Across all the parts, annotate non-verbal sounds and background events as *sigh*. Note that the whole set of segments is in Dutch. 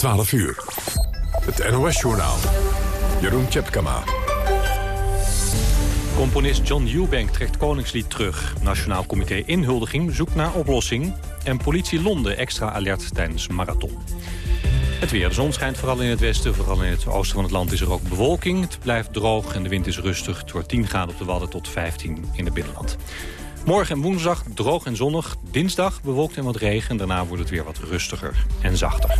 12 uur. Het NOS-journaal. Jeroen Tjepkama. Componist John Eubank trekt Koningslied terug. Nationaal Comité Inhuldiging zoekt naar oplossing. En politie Londen extra alert tijdens marathon. Het weer. De zon schijnt vooral in het westen. Vooral in het oosten van het land is er ook bewolking. Het blijft droog en de wind is rustig. Het wordt 10 graden op de Wadden tot 15 in het binnenland. Morgen en woensdag droog en zonnig. Dinsdag bewolkt en wat regen. En daarna wordt het weer wat rustiger en zachter. En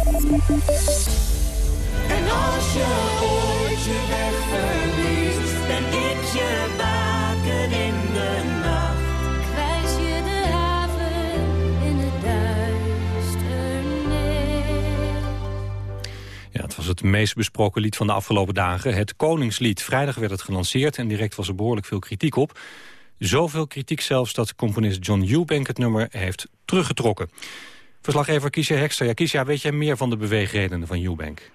als je ooit je weg verliest, ben ik je baken in de nacht. Kwijs je de haven in het duisternis. Ja, het was het meest besproken lied van de afgelopen dagen. Het Koningslied. Vrijdag werd het gelanceerd en direct was er behoorlijk veel kritiek op. Zoveel kritiek zelfs dat componist John Eubank het nummer heeft teruggetrokken. Verslaggever Kiesja Hekster. Ja, Kiesja, weet jij meer van de beweegredenen van Eubank?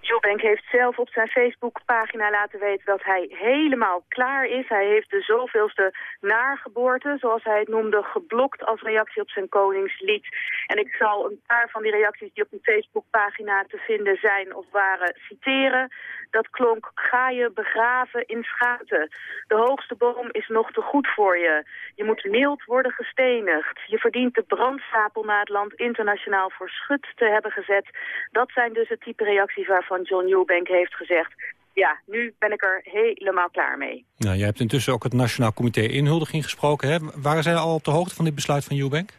Eubank heeft zelf op zijn Facebookpagina laten weten dat hij helemaal klaar is. Hij heeft de zoveelste naargeboorte, zoals hij het noemde, geblokt als reactie op zijn koningslied. En ik zal een paar van die reacties die op een Facebookpagina te vinden zijn of waren citeren. Dat klonk, ga je begraven in schaten. De hoogste boom is nog te goed voor je. Je moet mild worden gestenigd. Je verdient de brandstapel naar het land internationaal voor schut te hebben gezet. Dat zijn dus het type reacties waarvan John Eubank heeft gezegd... ja, nu ben ik er helemaal klaar mee. Nou, jij hebt intussen ook het Nationaal Comité Inhuldiging gesproken. Hè? Waren zij al op de hoogte van dit besluit van Eubank?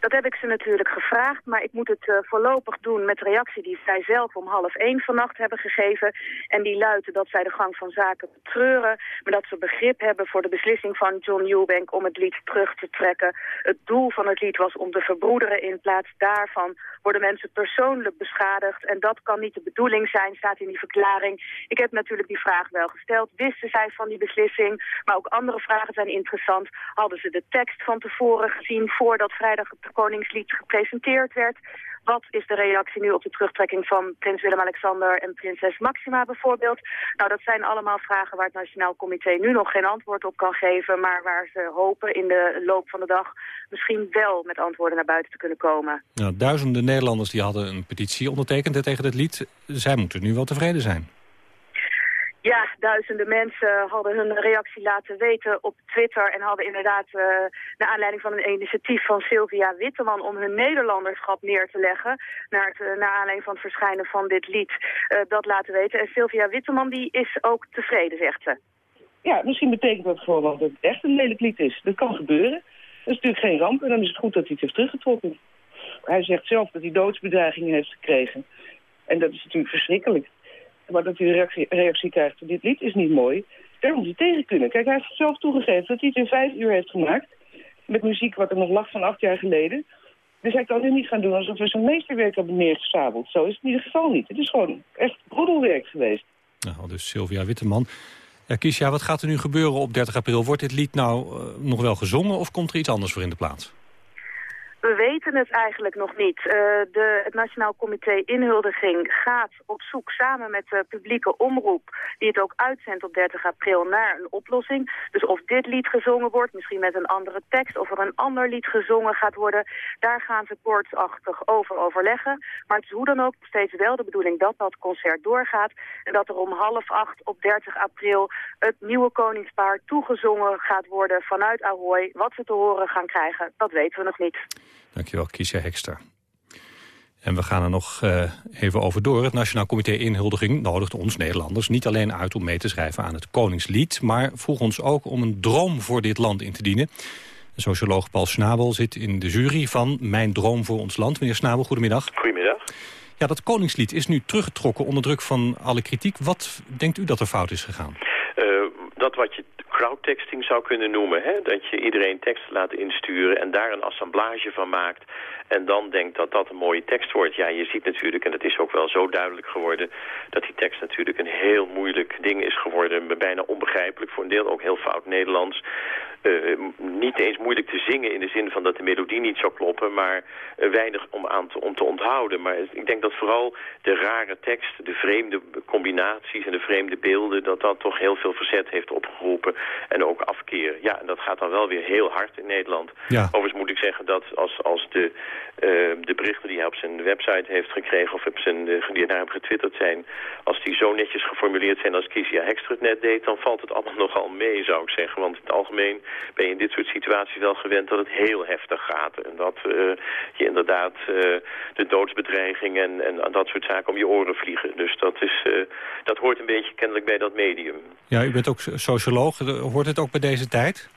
Dat heb ik ze natuurlijk gevraagd, maar ik moet het uh, voorlopig doen met de reactie die zij zelf om half één vannacht hebben gegeven. En die luidt dat zij de gang van zaken betreuren, maar dat ze begrip hebben voor de beslissing van John Eubank om het lied terug te trekken. Het doel van het lied was om te verbroederen. In plaats daarvan worden mensen persoonlijk beschadigd. En dat kan niet de bedoeling zijn, staat in die verklaring. Ik heb natuurlijk die vraag wel gesteld. Wisten zij van die beslissing? Maar ook andere vragen zijn interessant. Hadden ze de tekst van tevoren gezien voordat vrijdag Koningslied gepresenteerd werd. Wat is de reactie nu op de terugtrekking van prins Willem-Alexander en prinses Maxima bijvoorbeeld? Nou, dat zijn allemaal vragen waar het Nationaal Comité nu nog geen antwoord op kan geven, maar waar ze hopen in de loop van de dag misschien wel met antwoorden naar buiten te kunnen komen. Nou, duizenden Nederlanders die hadden een petitie ondertekend tegen het lied. Zij moeten nu wel tevreden zijn. Ja, duizenden mensen hadden hun reactie laten weten op Twitter... en hadden inderdaad, uh, naar aanleiding van een initiatief van Sylvia Witteman... om hun Nederlanderschap neer te leggen... naar, het, naar aanleiding van het verschijnen van dit lied, uh, dat laten weten. En Sylvia Witteman die is ook tevreden, zegt ze. Ja, misschien betekent dat gewoon dat het echt een lelijk lied is. Dat kan gebeuren. Dat is natuurlijk geen ramp en dan is het goed dat hij het heeft teruggetrokken. Hij zegt zelf dat hij doodsbedreigingen heeft gekregen. En dat is natuurlijk verschrikkelijk. Maar dat hij reactie, reactie krijgt, dit lied is niet mooi. Daar moet hij tegen kunnen. Kijk, hij heeft zelf toegegeven dat hij het in vijf uur heeft gemaakt. Met muziek wat er nog lag van acht jaar geleden. Dus hij kan nu niet gaan doen alsof hij zijn meesterwerk hebben neergesabeld. Zo is het in ieder geval niet. Het is gewoon echt broedelwerk geweest. Nou, dus Sylvia Witteman. Ja, Kiesja, wat gaat er nu gebeuren op 30 april? Wordt dit lied nou uh, nog wel gezongen of komt er iets anders voor in de plaats? We weten het eigenlijk nog niet. Uh, de, het Nationaal Comité Inhuldiging gaat op zoek samen met de publieke omroep... die het ook uitzendt op 30 april naar een oplossing. Dus of dit lied gezongen wordt, misschien met een andere tekst... of er een ander lied gezongen gaat worden... daar gaan ze koortsachtig over overleggen. Maar het is hoe dan ook steeds wel de bedoeling dat dat concert doorgaat... en dat er om half acht op 30 april het nieuwe koningspaar toegezongen gaat worden vanuit Ahoy. Wat ze te horen gaan krijgen, dat weten we nog niet. Dankjewel, Kiesja Hekster. En we gaan er nog uh, even over door. Het Nationaal Comité Inhuldiging nodigt ons Nederlanders niet alleen uit om mee te schrijven aan het Koningslied, maar vroeg ons ook om een droom voor dit land in te dienen. Socioloog Paul Snabel zit in de jury van Mijn Droom voor ons land. Meneer Snabel, goedemiddag. Goedemiddag. Ja, dat Koningslied is nu teruggetrokken onder druk van alle kritiek. Wat denkt u dat er fout is gegaan? Uh, dat wat je crowdtexting zou kunnen noemen. Hè? Dat je iedereen teksten laat insturen en daar een assemblage van maakt. En dan denkt dat dat een mooie tekst wordt. Ja, je ziet natuurlijk, en het is ook wel zo duidelijk geworden... dat die tekst natuurlijk een heel moeilijk ding is geworden. Bijna onbegrijpelijk, voor een deel ook heel fout Nederlands. Uh, niet eens moeilijk te zingen in de zin van dat de melodie niet zou kloppen... maar uh, weinig om, aan te, om te onthouden. Maar ik denk dat vooral de rare tekst, de vreemde combinaties en de vreemde beelden... dat dat toch heel veel verzet heeft opgeroepen en ook afkeer. Ja, en dat gaat dan wel weer heel hard in Nederland. Ja. Overigens moet ik zeggen dat als, als de, de berichten die hij op zijn website heeft gekregen... of op zijn, uh, die naar hem getwitterd zijn... als die zo netjes geformuleerd zijn als Kizia Hekster het net deed... dan valt het allemaal *laughs* nogal mee, zou ik zeggen. Want in het algemeen ben je in dit soort situaties wel gewend dat het heel heftig gaat. En dat uh, je inderdaad de doodsbedreiging en, en dat soort zaken om je oren vliegen. Dus dat, is, dat hoort een beetje kennelijk bij dat medium. Ja, u bent ook socioloog. Hoort het ook bij deze tijd?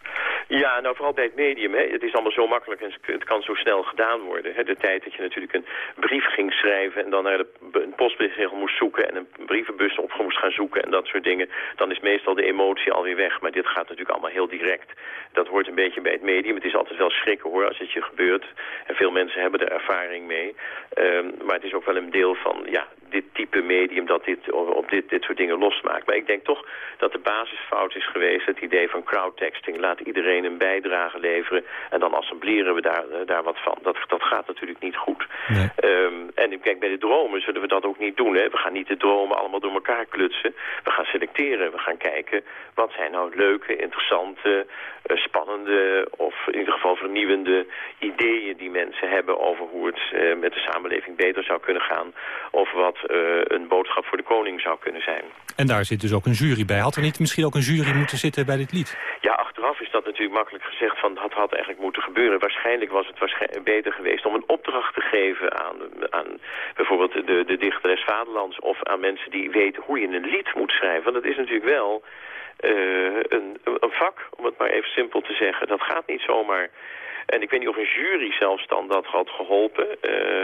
Ja, nou vooral bij het medium. Hè. Het is allemaal zo makkelijk en het kan zo snel gedaan worden. Hè. De tijd dat je natuurlijk een brief ging schrijven en dan naar de, een postbezegel moest zoeken en een brievenbus op moest gaan zoeken en dat soort dingen. Dan is meestal de emotie alweer weg. Maar dit gaat natuurlijk allemaal heel direct. Dat hoort een beetje bij het medium. Het is altijd wel schrikken hoor als het je gebeurt. En veel mensen hebben er ervaring mee. Um, maar het is ook wel een deel van ja, dit type medium dat dit op dit, dit soort dingen losmaakt. Maar ik denk toch dat de basisfout is geweest, het idee van crowdtexting. Laat iedereen een bijdrage leveren en dan assembleren we daar, eh, daar wat van. Dat, dat gaat natuurlijk niet goed. Nee. Um, en kijk, bij de dromen zullen we dat ook niet doen. Hè? We gaan niet de dromen allemaal door elkaar klutsen. We gaan selecteren. We gaan kijken wat zijn nou leuke, interessante, uh, spannende of in ieder geval vernieuwende ideeën die mensen hebben over hoe het uh, met de samenleving beter zou kunnen gaan. Of wat een boodschap voor de koning zou kunnen zijn. En daar zit dus ook een jury bij. Had er niet misschien ook een jury moeten zitten bij dit lied? Ja, achteraf is dat natuurlijk makkelijk gezegd van dat had eigenlijk moeten gebeuren. Waarschijnlijk was het waarschijnlijk beter geweest om een opdracht te geven aan, aan bijvoorbeeld de, de dichter des vaderlands of aan mensen die weten hoe je een lied moet schrijven. Want dat is natuurlijk wel een, een vak, om het maar even simpel te zeggen. Dat gaat niet zomaar en ik weet niet of een jury zelfs dan dat had geholpen. Uh,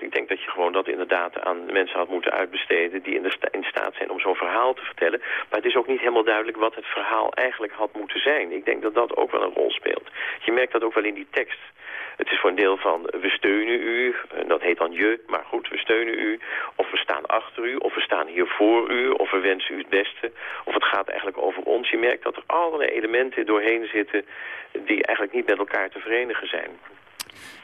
ik denk dat je gewoon dat inderdaad aan mensen had moeten uitbesteden... die in, de in staat zijn om zo'n verhaal te vertellen. Maar het is ook niet helemaal duidelijk wat het verhaal eigenlijk had moeten zijn. Ik denk dat dat ook wel een rol speelt. Je merkt dat ook wel in die tekst. Het is voor een deel van we steunen u, dat heet dan je, maar goed, we steunen u. Of we staan achter u, of we staan hier voor u, of we wensen u het beste. Of het gaat eigenlijk over ons. Je merkt dat er allerlei elementen doorheen zitten die eigenlijk niet met elkaar te verenigen zijn.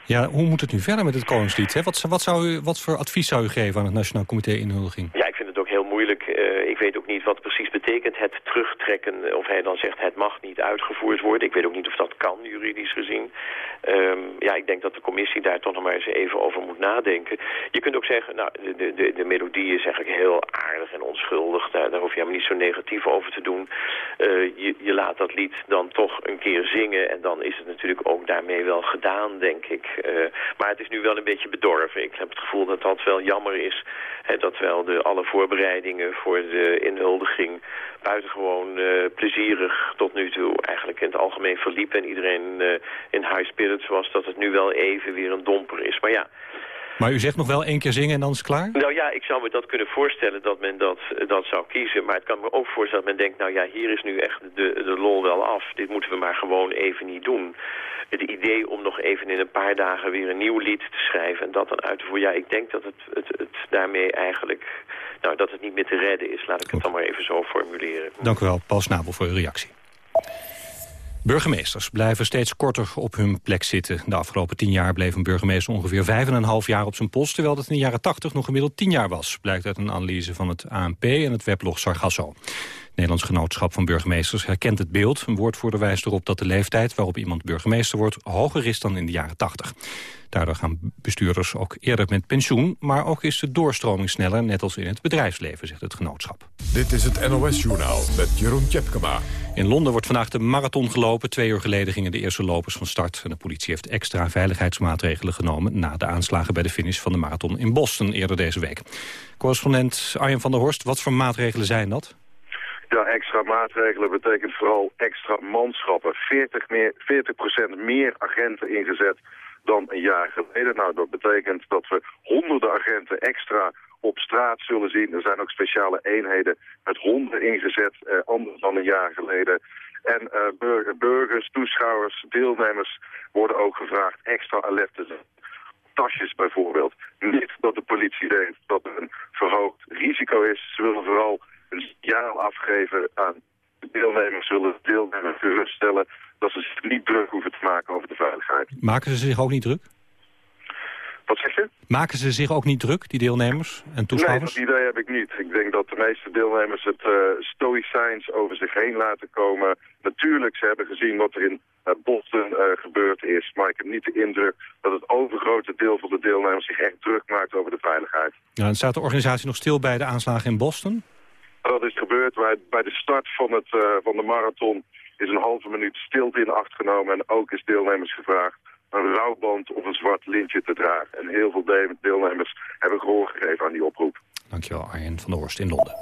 Ja, hoe moet het nu verder met het Koningslied? Hè? Wat, wat, zou u, wat voor advies zou u geven aan het Nationaal Comité Inhuldiging? Ja, ik vind het ook heel moeilijk. Uh, ik weet ook niet wat precies betekent het terugtrekken. Of hij dan zegt het mag niet uitgevoerd worden. Ik weet ook niet of dat kan, juridisch gezien. Um, ja, ik denk dat de commissie daar toch nog maar eens even over moet nadenken. Je kunt ook zeggen, nou, de, de, de melodie is eigenlijk heel aardig en onschuldig. Daar, daar hoef je helemaal niet zo negatief over te doen. Uh, je, je laat dat lied dan toch een keer zingen. En dan is het natuurlijk ook daarmee wel gedaan, denk ik. Uh, maar het is nu wel een beetje bedorven. Ik heb het gevoel dat dat wel jammer is. Dat wel de, alle voorbereidingen voor de inhuldiging buitengewoon uh, plezierig tot nu toe eigenlijk in het algemeen verliep. En iedereen uh, in high spirits was dat het nu wel even weer een domper is. Maar ja... Maar u zegt nog wel één keer zingen en dan is het klaar? Nou ja, ik zou me dat kunnen voorstellen dat men dat, dat zou kiezen. Maar het kan me ook voorstellen dat men denkt, nou ja, hier is nu echt de, de lol wel af. Dit moeten we maar gewoon even niet doen het idee om nog even in een paar dagen weer een nieuw lied te schrijven en dat dan uit te voeren. Ja, ik denk dat het, het, het daarmee eigenlijk, nou, dat het niet meer te redden is. Laat ik het dan maar even zo formuleren. Dank u wel, Paul Snabel, voor uw reactie. Burgemeesters blijven steeds korter op hun plek zitten. De afgelopen tien jaar bleef een burgemeester ongeveer vijf en een half jaar op zijn post... terwijl dat in de jaren tachtig nog gemiddeld tien jaar was... blijkt uit een analyse van het ANP en het weblog Sargasso. Nederlands Genootschap van Burgemeesters herkent het beeld. Een woordvoerder wijst erop dat de leeftijd waarop iemand burgemeester wordt... hoger is dan in de jaren 80. Daardoor gaan bestuurders ook eerder met pensioen... maar ook is de doorstroming sneller, net als in het bedrijfsleven, zegt het genootschap. Dit is het NOS-journaal met Jeroen Tjepkema. In Londen wordt vandaag de marathon gelopen. Twee uur geleden gingen de eerste lopers van start. En de politie heeft extra veiligheidsmaatregelen genomen... na de aanslagen bij de finish van de marathon in Boston eerder deze week. Correspondent Arjen van der Horst, wat voor maatregelen zijn dat? Ja, extra maatregelen betekent vooral extra manschappen. 40, meer, 40% meer agenten ingezet dan een jaar geleden. Nou, dat betekent dat we honderden agenten extra op straat zullen zien. Er zijn ook speciale eenheden met honden ingezet, eh, anders dan een jaar geleden. En uh, burgers, toeschouwers, deelnemers worden ook gevraagd extra alert te zijn. Tasjes bijvoorbeeld. Niet dat de politie denkt dat er een verhoogd risico is. Ze willen vooral een signaal afgeven aan de deelnemers, zullen deelnemers geruststellen dat ze zich niet druk hoeven te maken over de veiligheid. Maken ze zich ook niet druk? Wat zeg je? Maken ze zich ook niet druk, die deelnemers en toeschouwers? Nee, dat idee heb ik niet. Ik denk dat de meeste deelnemers het uh, stoïcijns over zich heen laten komen. Natuurlijk, ze hebben gezien wat er in uh, Boston uh, gebeurd is. Maar ik heb niet de indruk dat het overgrote deel van de deelnemers zich echt druk maakt over de veiligheid. Ja, en staat de organisatie nog stil bij de aanslagen in Boston? Dat is gebeurd. Bij, de start van, het, van de marathon is een halve minuut stilte in acht genomen. En ook is deelnemers gevraagd een rouwband of een zwart lintje te dragen. En heel veel deelnemers hebben gehoor gegeven aan die oproep. Dankjewel Arjen van der Horst in Londen.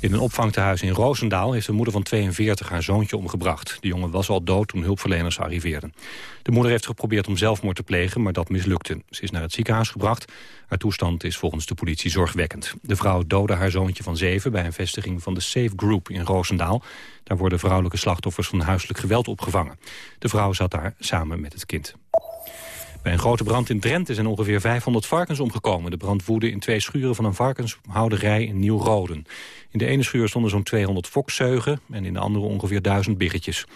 In een opvangtehuis in Roosendaal heeft een moeder van 42 haar zoontje omgebracht. De jongen was al dood toen hulpverleners arriveerden. De moeder heeft geprobeerd om zelfmoord te plegen, maar dat mislukte. Ze is naar het ziekenhuis gebracht. Haar toestand is volgens de politie zorgwekkend. De vrouw doodde haar zoontje van 7 bij een vestiging van de Safe Group in Roosendaal. Daar worden vrouwelijke slachtoffers van huiselijk geweld opgevangen. De vrouw zat daar samen met het kind. Bij een grote brand in Drenthe zijn ongeveer 500 varkens omgekomen. De brand woedde in twee schuren van een varkenshouderij in Nieuw-Roden. In de ene schuur stonden zo'n 200 fokzeugen en in de andere ongeveer 1000 biggetjes.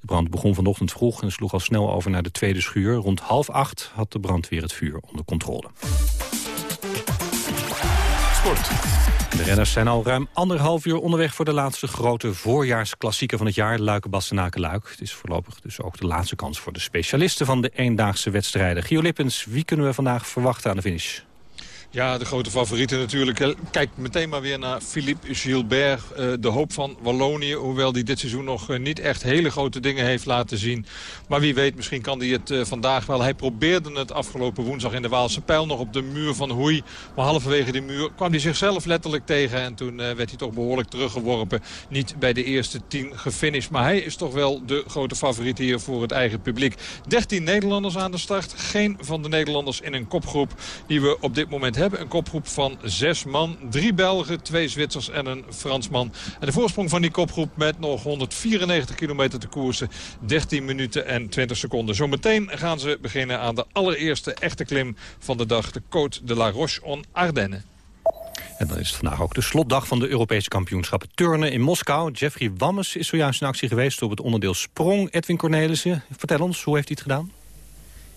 De brand begon vanochtend vroeg en sloeg al snel over naar de tweede schuur. Rond half acht had de brandweer het vuur onder controle. Sport. De renners zijn al ruim anderhalf uur onderweg voor de laatste grote voorjaarsklassieker van het jaar, Luiken-Bastenaken-Luik. Het is voorlopig dus ook de laatste kans voor de specialisten van de eendaagse wedstrijden. Gio Lippens, wie kunnen we vandaag verwachten aan de finish? Ja, de grote favorieten natuurlijk. Kijk meteen maar weer naar Philippe Gilbert. Eh, de hoop van Wallonië. Hoewel hij dit seizoen nog eh, niet echt hele grote dingen heeft laten zien. Maar wie weet, misschien kan hij het eh, vandaag wel. Hij probeerde het afgelopen woensdag in de Waalse Pijl nog op de muur van Hoei. Maar halverwege die muur kwam hij zichzelf letterlijk tegen. En toen werd hij toch behoorlijk teruggeworpen. Niet bij de eerste tien gefinished. Maar hij is toch wel de grote favoriet hier voor het eigen publiek. 13 Nederlanders aan de start. Geen van de Nederlanders in een kopgroep die we op dit moment hebben. Een kopgroep van zes man. Drie Belgen, twee Zwitsers en een Fransman. En de voorsprong van die kopgroep met nog 194 kilometer te koersen. 13 minuten en 20 seconden. Zometeen gaan ze beginnen aan de allereerste echte klim van de dag. De Côte de la Roche-en-Ardennes. En dan is het vandaag ook de slotdag van de Europese kampioenschappen turnen in Moskou. Jeffrey Wammes is zojuist in actie geweest op het onderdeel sprong. Edwin Cornelissen, vertel ons, hoe heeft hij het gedaan?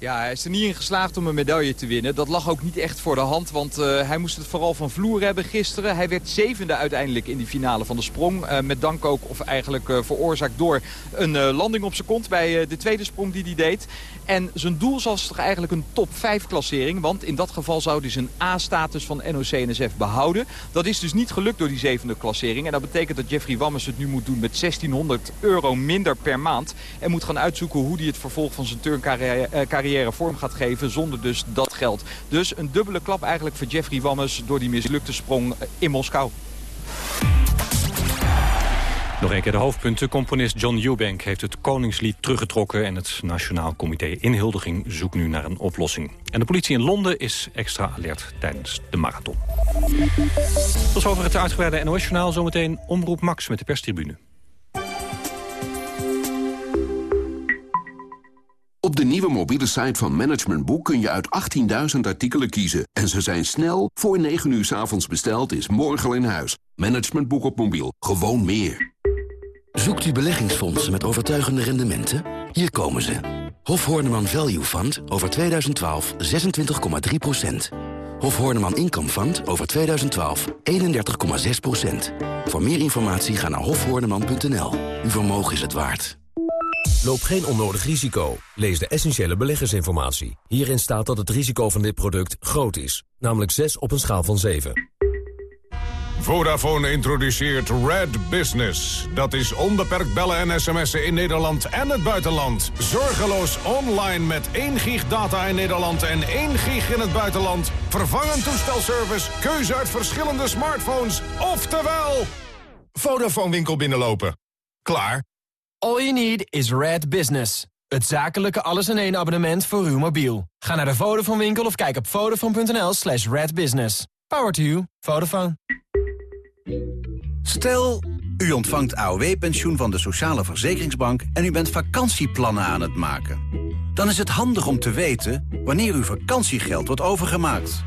Ja, hij is er niet in geslaagd om een medaille te winnen. Dat lag ook niet echt voor de hand, want uh, hij moest het vooral van vloer hebben gisteren. Hij werd zevende uiteindelijk in die finale van de sprong. Uh, met dank ook, of eigenlijk uh, veroorzaakt door een landing op zijn kont bij de tweede sprong die hij deed. En zijn doel was toch eigenlijk een top 5 klassering. Want in dat geval zou hij zijn A-status van NOC-NSF behouden. Dat is dus niet gelukt door die zevende klassering. En dat betekent dat Jeffrey Wammes het nu moet doen met 1600 euro minder per maand. En moet gaan uitzoeken hoe hij het vervolg van zijn turncarrière vorm gaat geven zonder dus dat geld. Dus een dubbele klap eigenlijk voor Jeffrey Wammes door die mislukte sprong in Moskou. Nog een keer de hoofdpunten. Componist John Eubank heeft het Koningslied teruggetrokken... en het Nationaal Comité Inhuldiging zoekt nu naar een oplossing. En de politie in Londen is extra alert tijdens de marathon. Tot over het uitgebreide NOS-journaal. Zometeen Omroep Max met de perstribune. Op de nieuwe mobiele site van Management Boek kun je uit 18.000 artikelen kiezen. En ze zijn snel. Voor 9 uur s avonds besteld is morgen al in huis. Management Boek op mobiel. Gewoon meer. Zoekt u beleggingsfondsen met overtuigende rendementen? Hier komen ze. Hof Horneman Value Fund over 2012 26,3% Hof Horneman Income Fund over 2012 31,6% Voor meer informatie ga naar hofhoorneman.nl. Uw vermogen is het waard. Loop geen onnodig risico. Lees de essentiële beleggersinformatie. Hierin staat dat het risico van dit product groot is. Namelijk 6 op een schaal van 7. Vodafone introduceert Red Business. Dat is onbeperkt bellen en sms'en in Nederland en het buitenland. Zorgeloos online met 1 gig data in Nederland en 1 gig in het buitenland. Vervangend toestelservice, keuze uit verschillende smartphones. Oftewel, Vodafone winkel binnenlopen. Klaar. All you need is Red Business. Het zakelijke alles-in-één abonnement voor uw mobiel. Ga naar de Vodafone winkel of kijk op vodafone.nl slash redbusiness. Power to you. Vodafone. Stel, u ontvangt AOW-pensioen van de Sociale Verzekeringsbank... en u bent vakantieplannen aan het maken. Dan is het handig om te weten wanneer uw vakantiegeld wordt overgemaakt.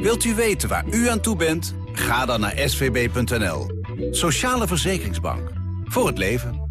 Wilt u weten waar u aan toe bent? Ga dan naar svb.nl. Sociale Verzekeringsbank. Voor het leven.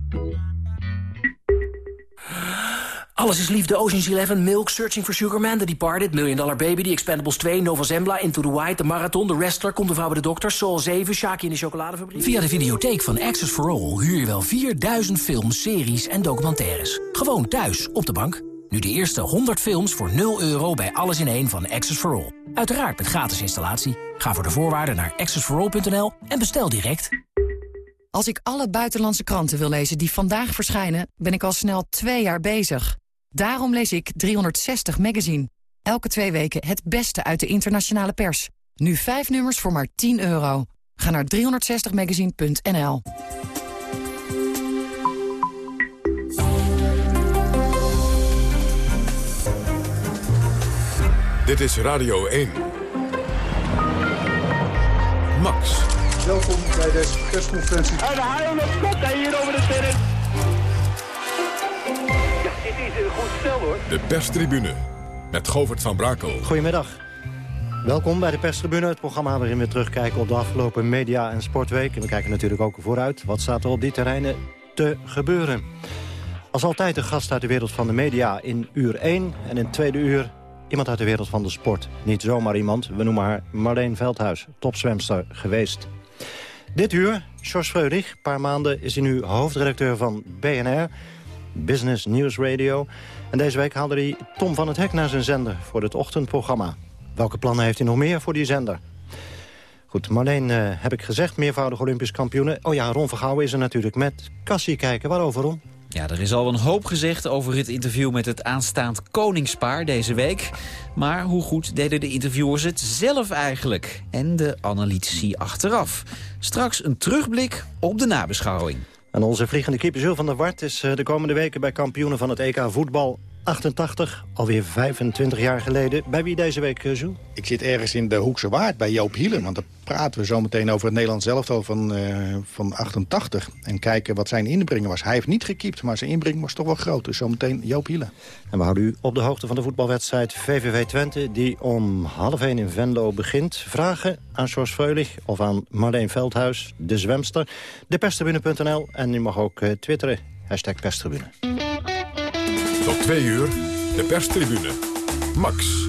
Alles is liefde, Ocean's Eleven, Milk, Searching for Sugar Man... The Departed, Million Dollar Baby, The Expendables 2... Nova Zembla, Into the White, The Marathon, The Wrestler... Komt de vrouw bij de dokter, Soul 7, Shaki in de chocoladefabriek... Via de videotheek van Access for All huur je wel 4000 films, series en documentaires. Gewoon thuis, op de bank. Nu de eerste 100 films voor 0 euro bij Alles in één van Access for All. Uiteraard met gratis installatie. Ga voor de voorwaarden naar accessforall.nl en bestel direct. Als ik alle buitenlandse kranten wil lezen die vandaag verschijnen... ben ik al snel twee jaar bezig. Daarom lees ik 360 Magazine. Elke twee weken het beste uit de internationale pers. Nu vijf nummers voor maar 10 euro. Ga naar 360magazine.nl. Dit is Radio 1. Max. Welkom bij deze persconferentie. En de haal komt hij hier over de terrein. Dit is een goed stel hoor. De perstribune met Govert van Brakel. Goedemiddag. Welkom bij de perstribune, het programma waarin we terugkijken op de afgelopen media- en sportweek. En we kijken natuurlijk ook vooruit. Wat staat er op die terreinen te gebeuren? Als altijd een gast uit de wereld van de media in uur 1. En in het tweede uur iemand uit de wereld van de sport. Niet zomaar iemand, we noemen haar Marleen Veldhuis, topzwemster geweest. Dit uur, George Freudig, een paar maanden is hij nu hoofdredacteur van BNR, Business News Radio. En deze week haalde hij Tom van het Hek naar zijn zender voor het ochtendprogramma. Welke plannen heeft hij nog meer voor die zender? Goed, Marleen, uh, heb ik gezegd, meervoudig Olympisch kampioenen. Oh ja, Ron Vergouwen is er natuurlijk met Cassie kijken. Waarover, Ron? Ja, er is al een hoop gezegd over het interview met het aanstaand koningspaar deze week. Maar hoe goed deden de interviewers het zelf eigenlijk? En de analytici achteraf. Straks een terugblik op de nabeschouwing. En onze vliegende keeper Jules van der Wart is eh, de komende weken bij kampioenen van het EK voetbal 88, alweer 25 jaar geleden. Bij wie deze week, uh, Jules? Ik zit ergens in de Hoekse Waard bij Joop Hielen. Want dan praten we zo meteen over het Nederlands elftal van, uh, van 88. En kijken wat zijn inbreng was. Hij heeft niet gekiept, maar zijn inbreng was toch wel groot. Dus zometeen Joop Hielen. En we houden u op de hoogte van de voetbalwedstrijd VVV Twente... die om half 1 in Venlo begint. Vragen aan George Freulich of aan Marleen Veldhuis, de zwemster. Deperstribune.nl en u mag ook uh, twitteren. Hashtag perstribune. Tot twee uur, de perstribune. Max.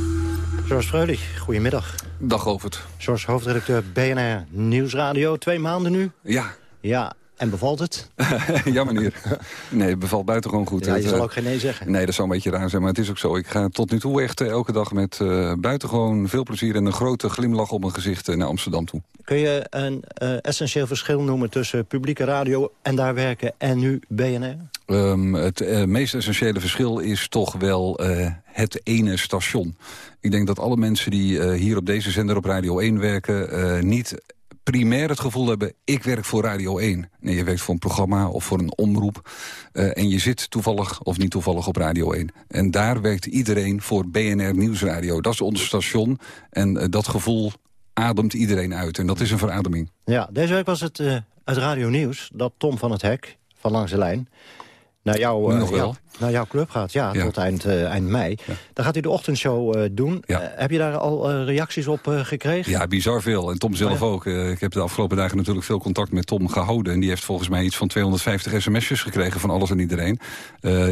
George Freulich, goedemiddag. Dag Govert. George, hoofdredacteur BNR Nieuwsradio. Twee maanden nu. Ja. Ja, en bevalt het? *laughs* ja, meneer. Nee, het bevalt buitengewoon goed. Ja, je het, zal uh, ook geen nee zeggen. Nee, dat zou een beetje raar zijn, maar het is ook zo. Ik ga tot nu toe echt uh, elke dag met uh, buitengewoon veel plezier... en een grote glimlach op mijn gezicht naar Amsterdam toe. Kun je een essentieel verschil noemen tussen publieke radio en daar werken en nu BNR? Um, het meest essentiële verschil is toch wel het ene station. Ik denk dat alle mensen die hier op deze zender op Radio 1 werken... niet primair het gevoel hebben, ik werk voor Radio 1. Nee, je werkt voor een programma of voor een omroep. Uh, en je zit toevallig of niet toevallig op Radio 1. En daar werkt iedereen voor BNR Nieuwsradio. Dat is ons station. En uh, dat gevoel ademt iedereen uit. En dat is een verademing. Ja, deze week was het uh, uit Radio Nieuws dat Tom van het Hek van Langs de Lijn naar, jou, uh, ja, naar jouw club gaat. Ja, ja. tot eind, uh, eind mei. Ja. Dan gaat hij de ochtendshow uh, doen. heb je daar al reacties op gekregen? Ja, bizar veel. En Tom zelf ook. ik heb de afgelopen dagen natuurlijk veel contact met Tom gehouden. En die heeft volgens mij iets van 250 sms'jes gekregen van alles en iedereen.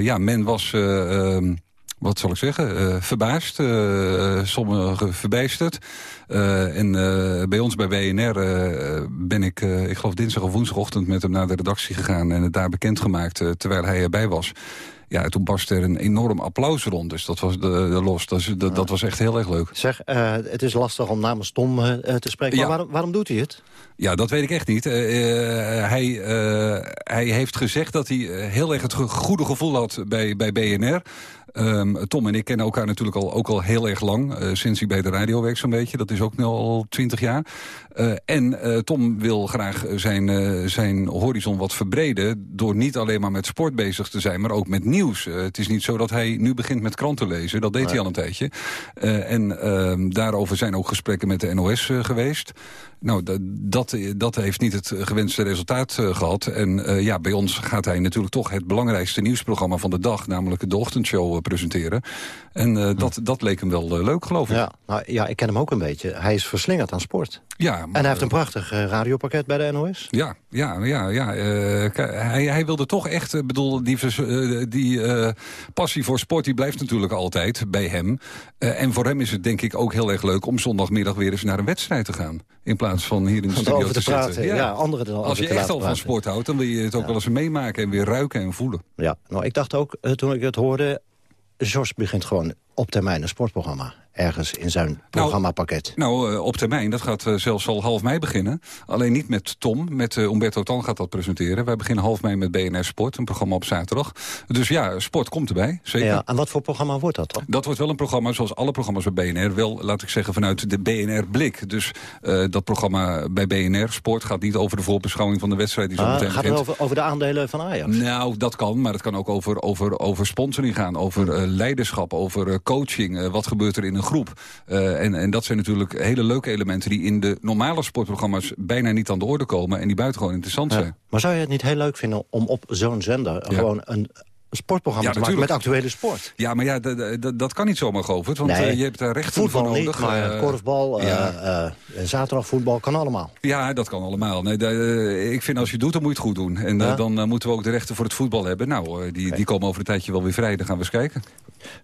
ja, men was... ehm, wat zal ik zeggen, uh, verbaasd, uh, sommigen verbijsterd. Uh, en bij ons bij BNR ben ik, ik geloof dinsdag of woensdagochtend met hem naar de redactie gegaan... en het daar bekendgemaakt terwijl hij erbij was. Ja, toen barstte er een enorm applaus rond. Dus dat was de, de los. Dat, was echt heel erg leuk. Zeg, het is lastig om namens Tom te spreken. Maar ja. waarom, waarom doet hij het? Ja, dat weet ik echt niet. Uh, hij, uh, hij heeft gezegd dat hij heel erg het goede gevoel had bij, bij BNR. Um, Tom en ik kennen elkaar natuurlijk al, ook al heel erg lang. Uh, sinds ik bij de radio werk zo'n beetje. Dat is ook nu al twintig jaar. Uh, en uh, Tom wil graag zijn, zijn horizon wat verbreden... door niet alleen maar met sport bezig te zijn, maar ook met nieuws. het is niet zo dat hij nu begint met kranten lezen. Dat deed nee. hij al een tijdje. en ehm, daarover zijn ook gesprekken met de NOS geweest. Nou, dat, dat heeft niet het gewenste resultaat uh, gehad. En uh, ja, bij ons gaat hij natuurlijk toch het belangrijkste nieuwsprogramma van de dag... namelijk de ochtendshow uh, presenteren. En uh, dat, dat leek hem wel leuk, geloof ik. Ja, nou, ja, ik ken hem ook een beetje. Hij is verslingerd aan sport. Ja, en hij heeft een prachtig radiopakket bij de NOS. Ja, ja, ja. ja. hij, hij wilde toch echt, bedoel, die, die passie voor sport, die blijft natuurlijk altijd bij hem. en voor hem is het denk ik ook heel erg leuk om zondagmiddag weer eens naar een wedstrijd te gaan. In plaats van hier in de studio te, praten. zitten. Ja, anderen dan Als je echt al van sport houdt, dan wil je het ook wel eens meemaken en weer ruiken en voelen. Ja, nou ik dacht ook, toen ik het hoorde... Jos begint gewoon op termijn een sportprogramma ergens in zijn programmapakket? Nou, nou op termijn. Dat gaat uh, zelfs al half mei beginnen. Alleen niet met Tom. Met uh, Umberto Tan gaat dat presenteren. Wij beginnen half mei met BNR Sport. Een programma op zaterdag. Dus ja, sport komt erbij. Zeker. Ja, en wat voor programma wordt dat dan? Dat wordt wel een programma zoals alle programma's bij BNR. Wel, laat ik zeggen, vanuit de BNR-blik. Dus uh, dat programma bij BNR Sport gaat niet over de voorbeschouwing van de wedstrijd. Die zo ah, meteen gaat het over, over de aandelen van Ajax? Nou, dat kan. Maar het kan ook over, over, over sponsoring gaan. Over leiderschap, over coaching. wat gebeurt er in een groep? Uh, en, en dat zijn natuurlijk hele leuke elementen... die in de normale sportprogramma's bijna niet aan de orde komen... en die buitengewoon interessant ja. zijn. Maar zou je het niet heel leuk vinden om op zo'n zender... Ja. gewoon een sportprogramma ja, te maken met actuele sport. Ja, maar ja, dat kan niet zomaar, Govert. Want nee, uh, je hebt daar rechten voetbal voor nodig. Niet, maar uh, korfbal, ja. uh, zaterdagvoetbal, kan allemaal. Ja, dat kan allemaal. Nee, ik vind als je het doet, dan moet je het goed doen. En ja? dan moeten we ook de rechten voor het voetbal hebben. Nou, die, okay. die komen over een tijdje wel weer vrij. Dan gaan we eens kijken.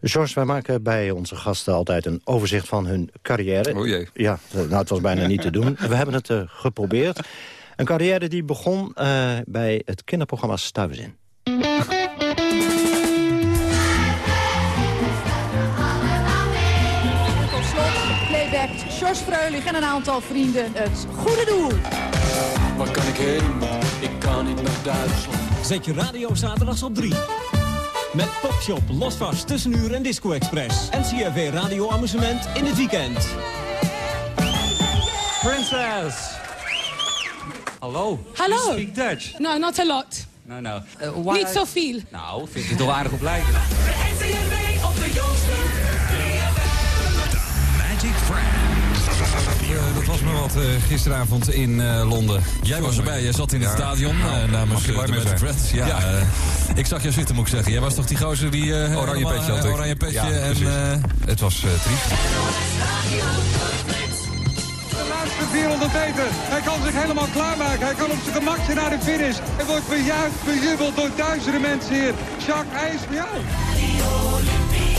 George, wij maken bij onze gasten altijd een overzicht van hun carrière. Oh jee. Ja, nou, het was bijna niet te doen. We hebben het geprobeerd. Een carrière die begon bij het kinderprogramma Stuiverzin. Freulich en een aantal vrienden het goede doel. Waar kan ik heen? Ik kan niet naar Duitsland. Zet je radio zaterdags op 3. Met Popshop, Losvast, Tussenuur en Disco Express. NCRV Radio Amusement in het weekend. Princess. Hallo. Hallo. You speak Dutch? No, not a lot. No, no. Uh, Niet zoveel. Nou, vind je het wel aardig op lijken. NCRV op de jongste. Uh, gisteravond in uh, Londen. Jij was erbij, jij zat in het ja, stadion nou, namens de Friends. Ja, ja. ik zag jou zitten, moet ik zeggen. Jij was toch die gozer die... oranje petje had. Oranje petje ja, en... het was triest. De laatste 400 meter. Hij kan zich helemaal klaarmaken. Hij kan op zijn gemakje naar de finish. Hij wordt bejuicht, bejubeld door duizenden mensen hier. Jacques, hij is voor jou.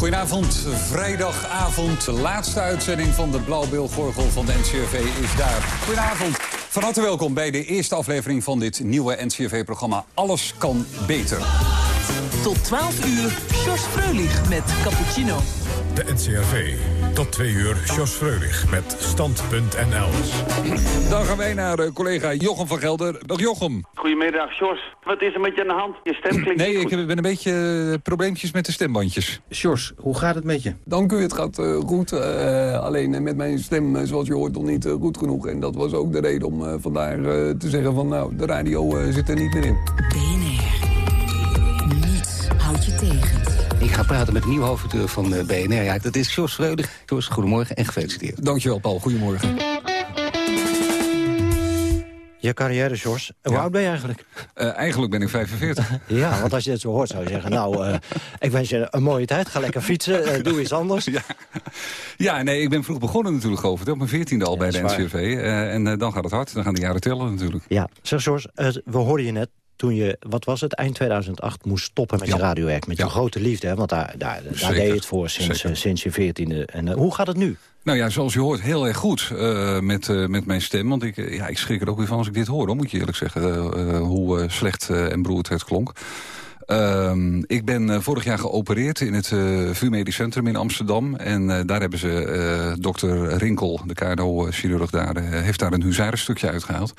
Goedenavond, vrijdagavond. De laatste uitzending van de Blauwbeelgorgel van de NCRV is daar. Goedenavond. Van harte welkom bij de eerste aflevering van dit nieuwe NCRV-programma Alles kan beter. Tot 12 uur, Jos Freulich met Cappuccino. De NCRV. Tot 2 uur, Jos Freulich met Stand.nl. Dan gaan wij naar uh, collega Jochem van Gelder. Dag Jochem. Goedemiddag, Jos. Wat is er met je aan de hand? Je stem klinkt Nee, niet ik ben een beetje uh, probleempjes met de stembandjes. Sjors, hoe gaat het met je? Dank u, het gaat uh, goed. alleen met mijn stem, zoals je hoort, nog niet goed genoeg. En dat was ook de reden om vandaag te zeggen van... nou, de radio zit er niet meer in. Ga praten met de nieuwe hoofdredacteur van uh, BNR. Ja, dat is Jos Freudig. Jos, goedemorgen en gefeliciteerd. Dankjewel, Paul. Goedemorgen. Je carrière, Jos. Hoe Ja. oud ben je eigenlijk? Uh, eigenlijk ben ik 45. Ja, want als je het zo hoort zou je zeggen... nou, uh, ik wens je een mooie tijd. Ga lekker fietsen. Uh, doe iets anders. Ja. ja, nee, ik ben vroeg begonnen natuurlijk over. Op mijn 14e al Ja, bij de. NCRV. en dan gaat het hard. Dan gaan de jaren tellen natuurlijk. Ja, zeg Jos, we hoorden je net toen je, wat was het, eind 2008 moest stoppen met Ja. je radiowerk. Met je grote liefde, hè? want daar, daar, daar Zeker. deed je het voor sinds, eh, sinds je veertiende. En eh, hoe gaat het nu? Nou ja, zoals je hoort, heel erg goed eh, met, met mijn stem. Want ik, ja, ik schrik er ook weer van als ik dit hoor, hoor, moet je eerlijk zeggen. hoe slecht en beroerd het klonk. Ehm, ik ben vorig jaar geopereerd in het uh, VU Medisch Centrum in Amsterdam. En daar hebben ze, dokter Rinkel, de KNO-chirurg daar, heeft daar een huzarenstukje uitgehaald.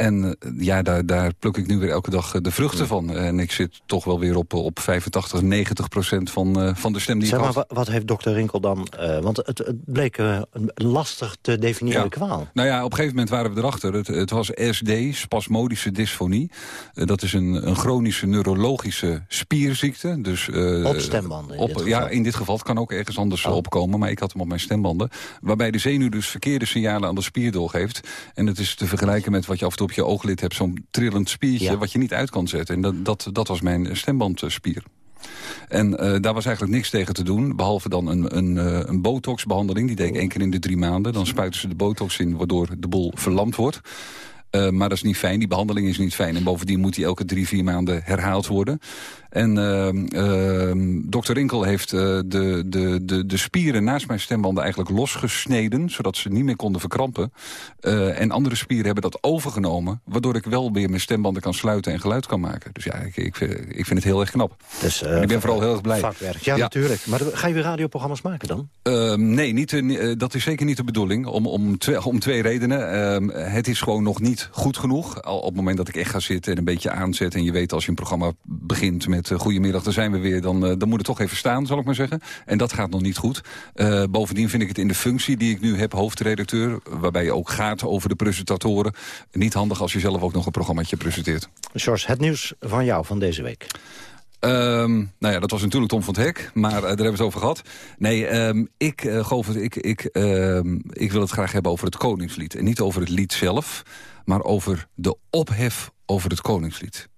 En eh, ja, daar, daar pluk ik nu weer elke dag eh, de vruchten van. En ik zit toch wel weer op, op 85, 90 procent van, eh, van de stem die Zeg ik maar, had. wat heeft dokter Rinkel dan... eh, want het, het bleek eh, een lastig te definiëren Ja. kwaal. Nou ja, op een gegeven moment waren we erachter. Het, het was SD, spasmodische dysfonie. Eh, dat is een, een chronische neurologische spierziekte. Dus, eh, Op stembanden in op- dit. Ja, in dit geval. Het kan ook ergens anders Oh. opkomen. Maar ik had hem op mijn stembanden. Waarbij de zenuw dus verkeerde signalen aan de spier doorgeeft. En het is te vergelijken met wat je af en toe op je ooglid hebt. Zo'n trillend spiertje Ja. wat je niet uit kan zetten. En dat, dat, dat was mijn stembandspier. En daar was eigenlijk niks tegen te doen. Behalve dan een, een, een botox-behandeling. Die deed ik één keer in de drie maanden. Dan spuiten ze de botox in, waardoor de boel verlamd wordt. maar dat is niet fijn, die behandeling is niet fijn. En bovendien moet die elke drie, vier maanden herhaald worden. En uh, dokter Rinkel heeft uh, de, de, de, de spieren naast mijn stembanden eigenlijk losgesneden... zodat ze niet meer konden verkrampen. Uh, en andere spieren hebben dat overgenomen... waardoor ik wel weer mijn stembanden kan sluiten en geluid kan maken. Dus ja, ik, ik, ik vind het heel erg knap. Dus, ik ben vooral heel erg blij. Vakwerk, ja, ja, natuurlijk. Maar ga je weer radioprogramma's maken dan? Ehm, nee, niet, dat is zeker niet de bedoeling. Om, om, twee, om twee redenen. Ehm, het is gewoon nog niet goed genoeg. Al op het moment dat ik echt ga zitten en een beetje aanzet... en je weet als je een programma begint met met uh, goedemiddag, daar zijn we weer, dan, uh, dan moet het toch even staan, zal ik maar zeggen. En dat gaat nog niet goed. Uh, bovendien vind ik het in de functie die ik nu heb, hoofdredacteur... waarbij je ook gaat over de presentatoren... niet handig als je zelf ook nog een programmaatje presenteert. George, het nieuws van jou van deze week. Um, nou ja, dat was natuurlijk Tom van het Hek, maar uh, daar hebben we het over gehad. Nee, um, ik, uh, Govert, ik, ik, uh, ik wil het graag hebben over het Koningslied. En niet over het lied zelf, maar over de ophef over het Koningslied.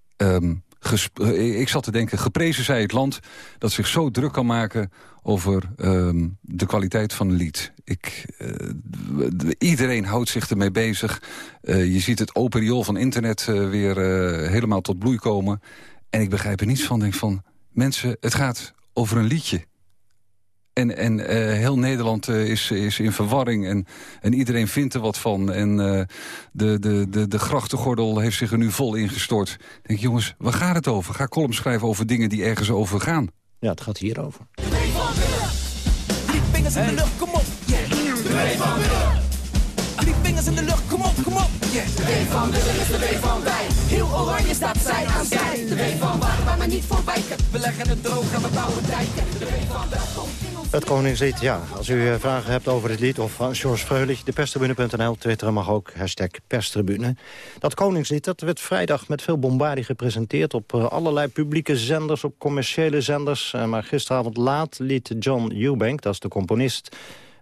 Eh, ik zat te denken, geprezen zij het land... dat zich zo druk kan maken over um, de kwaliteit van een lied. Ik, uh, iedereen houdt zich ermee bezig. Uh, je ziet het open riool van internet weer helemaal tot bloei komen. En ik begrijp er niets van. denk van, mensen, het gaat over een liedje. En, en uh, heel Nederland uh, is, is in verwarring en, en iedereen vindt er wat van. En uh, de, de, de, de grachtengordel heeft zich er nu vol ingestort. Ik denk, jongens, waar gaat het over? Ga column schrijven over dingen die ergens over gaan. Ja, het gaat hierover. Drie vingers in de lucht, kom op. Yeah. De van Drie vingers in de lucht, kom op, kom op. Yeah. De van Willem is de W van wij. Heel oranje staat zij aan zij. De W van waar, waar maar niet voor wijken. We leggen het droog en we bouwen dijken. Het Koningslied, ja. Als u eh, vragen hebt over het lied of van George Freulich... deperstribune.nl, twitteren mag ook, hashtag perstribune. Dat Koningslied dat werd vrijdag met veel bombardie gepresenteerd... op eh, allerlei publieke zenders, op commerciële zenders. Eh, maar gisteravond laat liet John Eubank, dat is de componist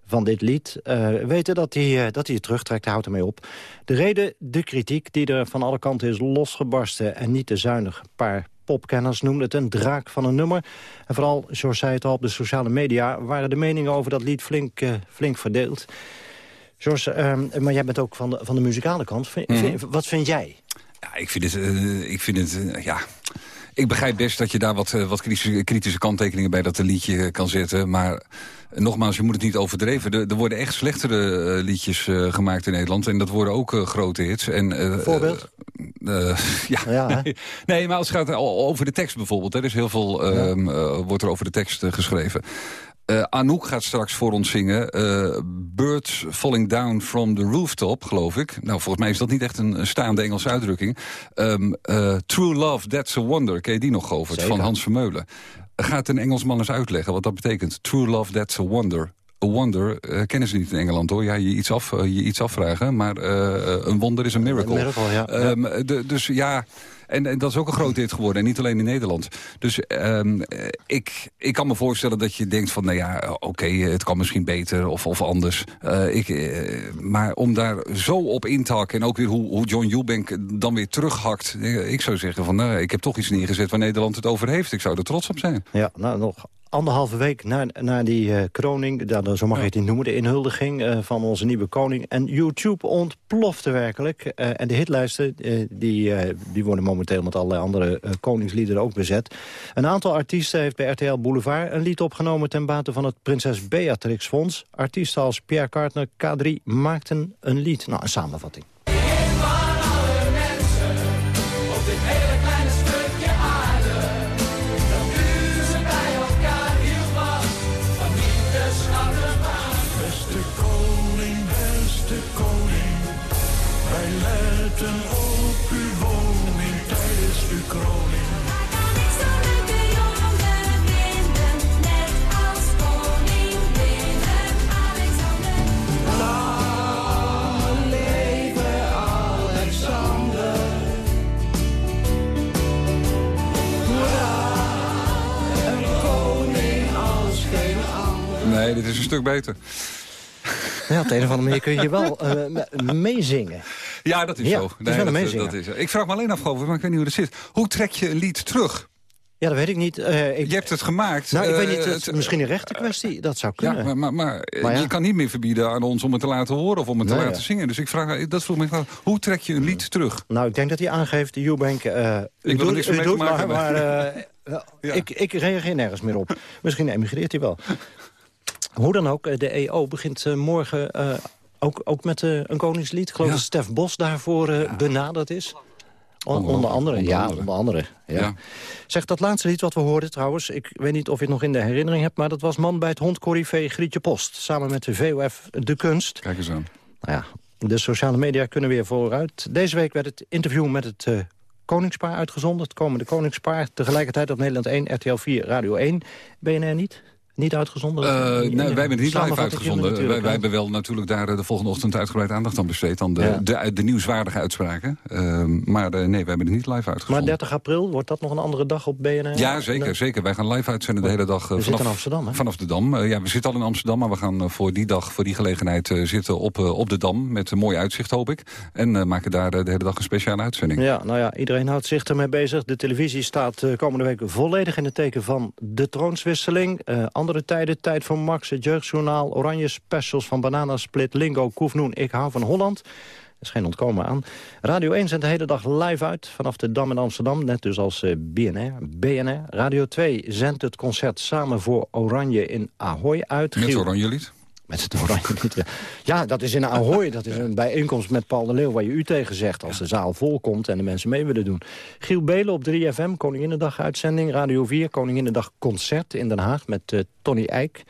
van dit lied... Weten dat hij, dat hij het terugtrekt, houdt ermee op. De reden, de kritiek die er van alle kanten is losgebarsten... en niet te zuinig paar popkenners noemden het een draak van een nummer. En vooral, zoals zei het al, op de sociale media... waren de meningen over dat lied flink, uh, flink verdeeld. George, uh, maar jij bent ook van de, van de muzikale kant. Mm. vind, wat vind jij? Ja, ik vind het... Uh, ik vind het uh, ja ik begrijp best dat je daar wat, wat kritische, kritische kanttekeningen bij dat liedje kan zetten. Maar nogmaals, je moet het niet overdreven. Er, er worden echt slechtere uh, liedjes uh, gemaakt in Nederland. En dat worden ook grote hits. En, Voorbeeld? *laughs* ja. ja *laughs* nee, maar als het gaat over de tekst bijvoorbeeld. Er is heel veel ja. Ehm, wordt er over de tekst geschreven. Uh, Anouk gaat straks voor ons zingen. Uh, Birds Falling Down from the Rooftop, geloof ik. Nou, volgens mij is dat niet echt een, staande Engelse uitdrukking. Um, uh, True Love, That's a Wonder. Ken je die nog, Govert? Van Hans Vermeulen. Gaat een Engelsman eens uitleggen wat dat betekent. True Love, That's a Wonder. A wonder uh, kennen ze niet in Engeland hoor. Ja, je iets, af, uh, je iets afvragen. Maar uh, een wonder is een miracle. Een miracle ja. Um, de, dus ja, en, en, dat is ook een groot hit geworden. En niet alleen in Nederland. Dus um, ik, ik kan me voorstellen dat je denkt van... nou ja, oké, okay, het kan misschien beter of, of anders. Ik, maar om daar zo op in te hakken... en ook weer hoe, hoe John Eubank dan weer terughakt... ik zou zeggen van, nou, ik heb toch iets neergezet... waar Nederland het over heeft. Ik zou er trots op zijn. Ja, nou, nog anderhalve week na, na die uh, kroning, dat, zo mag je het niet noemen... de inhuldiging uh, van onze nieuwe koning. En YouTube ontplofte werkelijk. Uh, en de hitlijsten die, die worden momenteel met allerlei andere koningsliederen ook bezet. Een aantal artiesten heeft bij RTL Boulevard een lied opgenomen... ten bate van het Prinses Beatrix Fonds. Artiesten als Pierre Cartner, K3 maakten een lied. Nou, een samenvatting. Nee, dit is een stuk beter. Ja, op de een of andere manier kun je wel uh, meezingen. Ja, dat is ja, zo. Nee, dat, dat, dat is, ik vraag me alleen af, over, maar ik weet niet hoe dat zit. Hoe trek je een lied terug? Ja, dat weet ik niet. Uh, ik... Je hebt het gemaakt. Nou, ik weet niet, het, misschien een rechte kwestie, dat zou kunnen. Ja, maar, maar, maar, je kan niet meer verbieden aan ons om het te laten horen of om het te laten zingen. Dus ik vraag, dat vroeg me af, hoe trek je een lied terug? Nou, ik denk dat hij aangeeft, de Eubank... Uh, ik wil er niks mee maken. Maar, maar *laughs* ik, ik reageer nergens meer op. Misschien emigreert hij wel. Hoe dan ook, de EO begint morgen ook, ook met een koningslied. Ik geloof dat Stef Bos daarvoor benaderd is onder, andere, ja, onder andere. Ja. Zeg, dat laatste lied wat we hoorden trouwens... ik weet niet of je het nog in de herinnering hebt... maar dat was Man bij het hond Corrivé Grietje Post... samen met de VOF De Kunst. Kijk eens aan. Nou ja, de sociale media kunnen weer vooruit. Deze week werd het interview met het uh, Koningspaar uitgezonden. Het komende Koningspaar. Tegelijkertijd op Nederland 1, RTL 4, Radio 1. BNR niet? Niet uitgezonden? Uh, nee, wij hebben het niet live uitgezonden. Wij, wij, hebben wel natuurlijk daar eh, de volgende ochtend uitgebreid aandacht aan besteed. Aan de, de, de, nieuwswaardige uitspraken. Uh, maar nee, wij hebben het niet live uitgezonden. Maar 30 april, wordt dat nog een andere dag op BNR? Ja, zeker. zeker. Wij gaan live uitzenden de hele dag. we vanaf, in Amsterdam, hè? Vanaf de Dam. ja, we zitten al in Amsterdam, maar we gaan voor die dag, voor die gelegenheid zitten op, op de Dam. Met een mooi uitzicht, hoop ik. En maken daar de hele dag een speciale uitzending. Ja, nou ja, iedereen houdt zich ermee bezig. De televisie staat komende week volledig in het teken van de troonswisseling. Andere tijden, tijd van Max, het Jeugdjournaal... Oranje Specials van Banana Split, Lingo, Koefnoen, Ik hou van Holland. Er is geen ontkomen aan. Radio 1 zendt de hele dag live uit vanaf de Dam in Amsterdam. Net dus als uh, BNR, BNR. Radio 2 zendt het concert Samen voor Oranje in Ahoy uit. Met Oranje lied? Met het *laughs* oranje ja. dat is in Ahoy. Dat is een bijeenkomst met Paul de Leeuw waar je u tegen zegt... als de zaal vol komt en de mensen mee willen doen. Giel Belen op 3FM, Koninginnedag uitzending. Radio 4, Koninginnedag concert in Den Haag met uh, Tony Eijk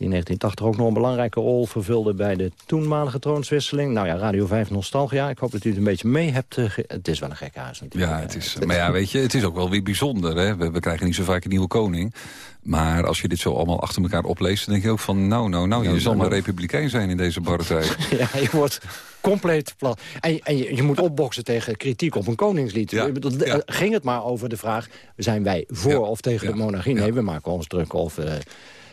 die in 1980 ook nog een belangrijke rol vervulde bij de toenmalige troonswisseling. Nou ja, Radio 5 Nostalgia. Ik hoop dat u het een beetje mee hebt. Uh, het is wel een gekke huis natuurlijk. Ja, het is, maar ja, weet je, het is ook wel weer bijzonder. Hè? We, we krijgen niet zo vaak een nieuwe koning. Maar als je dit zo allemaal achter elkaar opleest... dan denk je ook van, nou, nou, nou, je zal maar republikein zijn in deze barre tijd. *laughs* ja, je wordt compleet plat. En, en je, je, moet opboksen tegen kritiek op een koningslied. Ja, Ging het maar over de vraag, zijn wij voor of tegen de monarchie? Nee, we maken ons druk of... Uh, eh,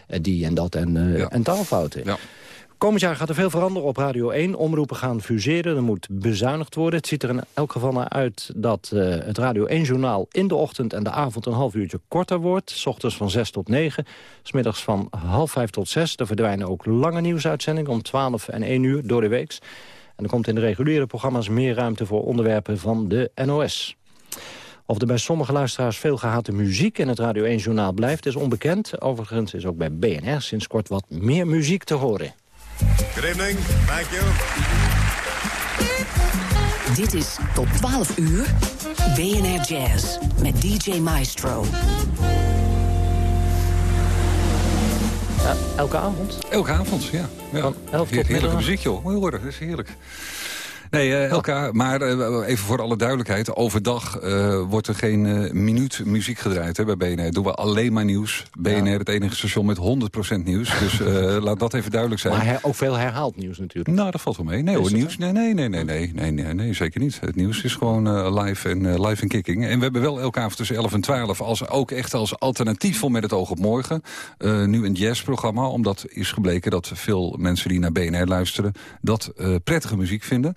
die en dat en, uh, en taalfouten. Ja. Komend jaar gaat er veel veranderen op Radio 1. Omroepen gaan fuseren, er moet bezuinigd worden. Het ziet er in elk geval naar uit dat uh, het Radio 1-journaal... in de ochtend en de avond een half uurtje korter wordt. S ochtends van 6 tot 9, smiddags van half 5 tot 6. Er verdwijnen ook lange nieuwsuitzendingen om 12 en 1 uur door de week. En er komt in de reguliere programma's meer ruimte voor onderwerpen van de NOS. Of er bij sommige luisteraars veel gehate muziek in het Radio 1-journaal blijft, is onbekend. Overigens is ook bij BNR sinds kort wat meer muziek te horen. Good evening, thank you. Dit is tot 12 uur BNR Jazz met DJ Maestro. elke avond? Elke avond, ja. ja. Van 11 tot Heerlijke muziek, joh. Moet je horen, dat is heerlijk. Nee, uh, Elka, maar uh, even voor alle duidelijkheid. Overdag uh, wordt er geen minuut muziek gedraaid hè, bij BNR. Doen we alleen maar nieuws. BNR, het enige station met 100% nieuws. Dus *laughs* laat dat even duidelijk zijn. Maar ook veel herhaald nieuws natuurlijk. Nou, dat valt wel mee. Nee hoor, nieuws? Nee, nee, nee, nee, nee, nee, nee, nee, zeker niet. Het nieuws is gewoon live en live en kicking. En we hebben wel elke avond tussen 11 en 12... Als, ook echt als alternatief voor Met het oog op morgen... nu een jazzprogramma. Omdat is gebleken dat veel mensen die naar BNR luisteren... dat prettige muziek vinden.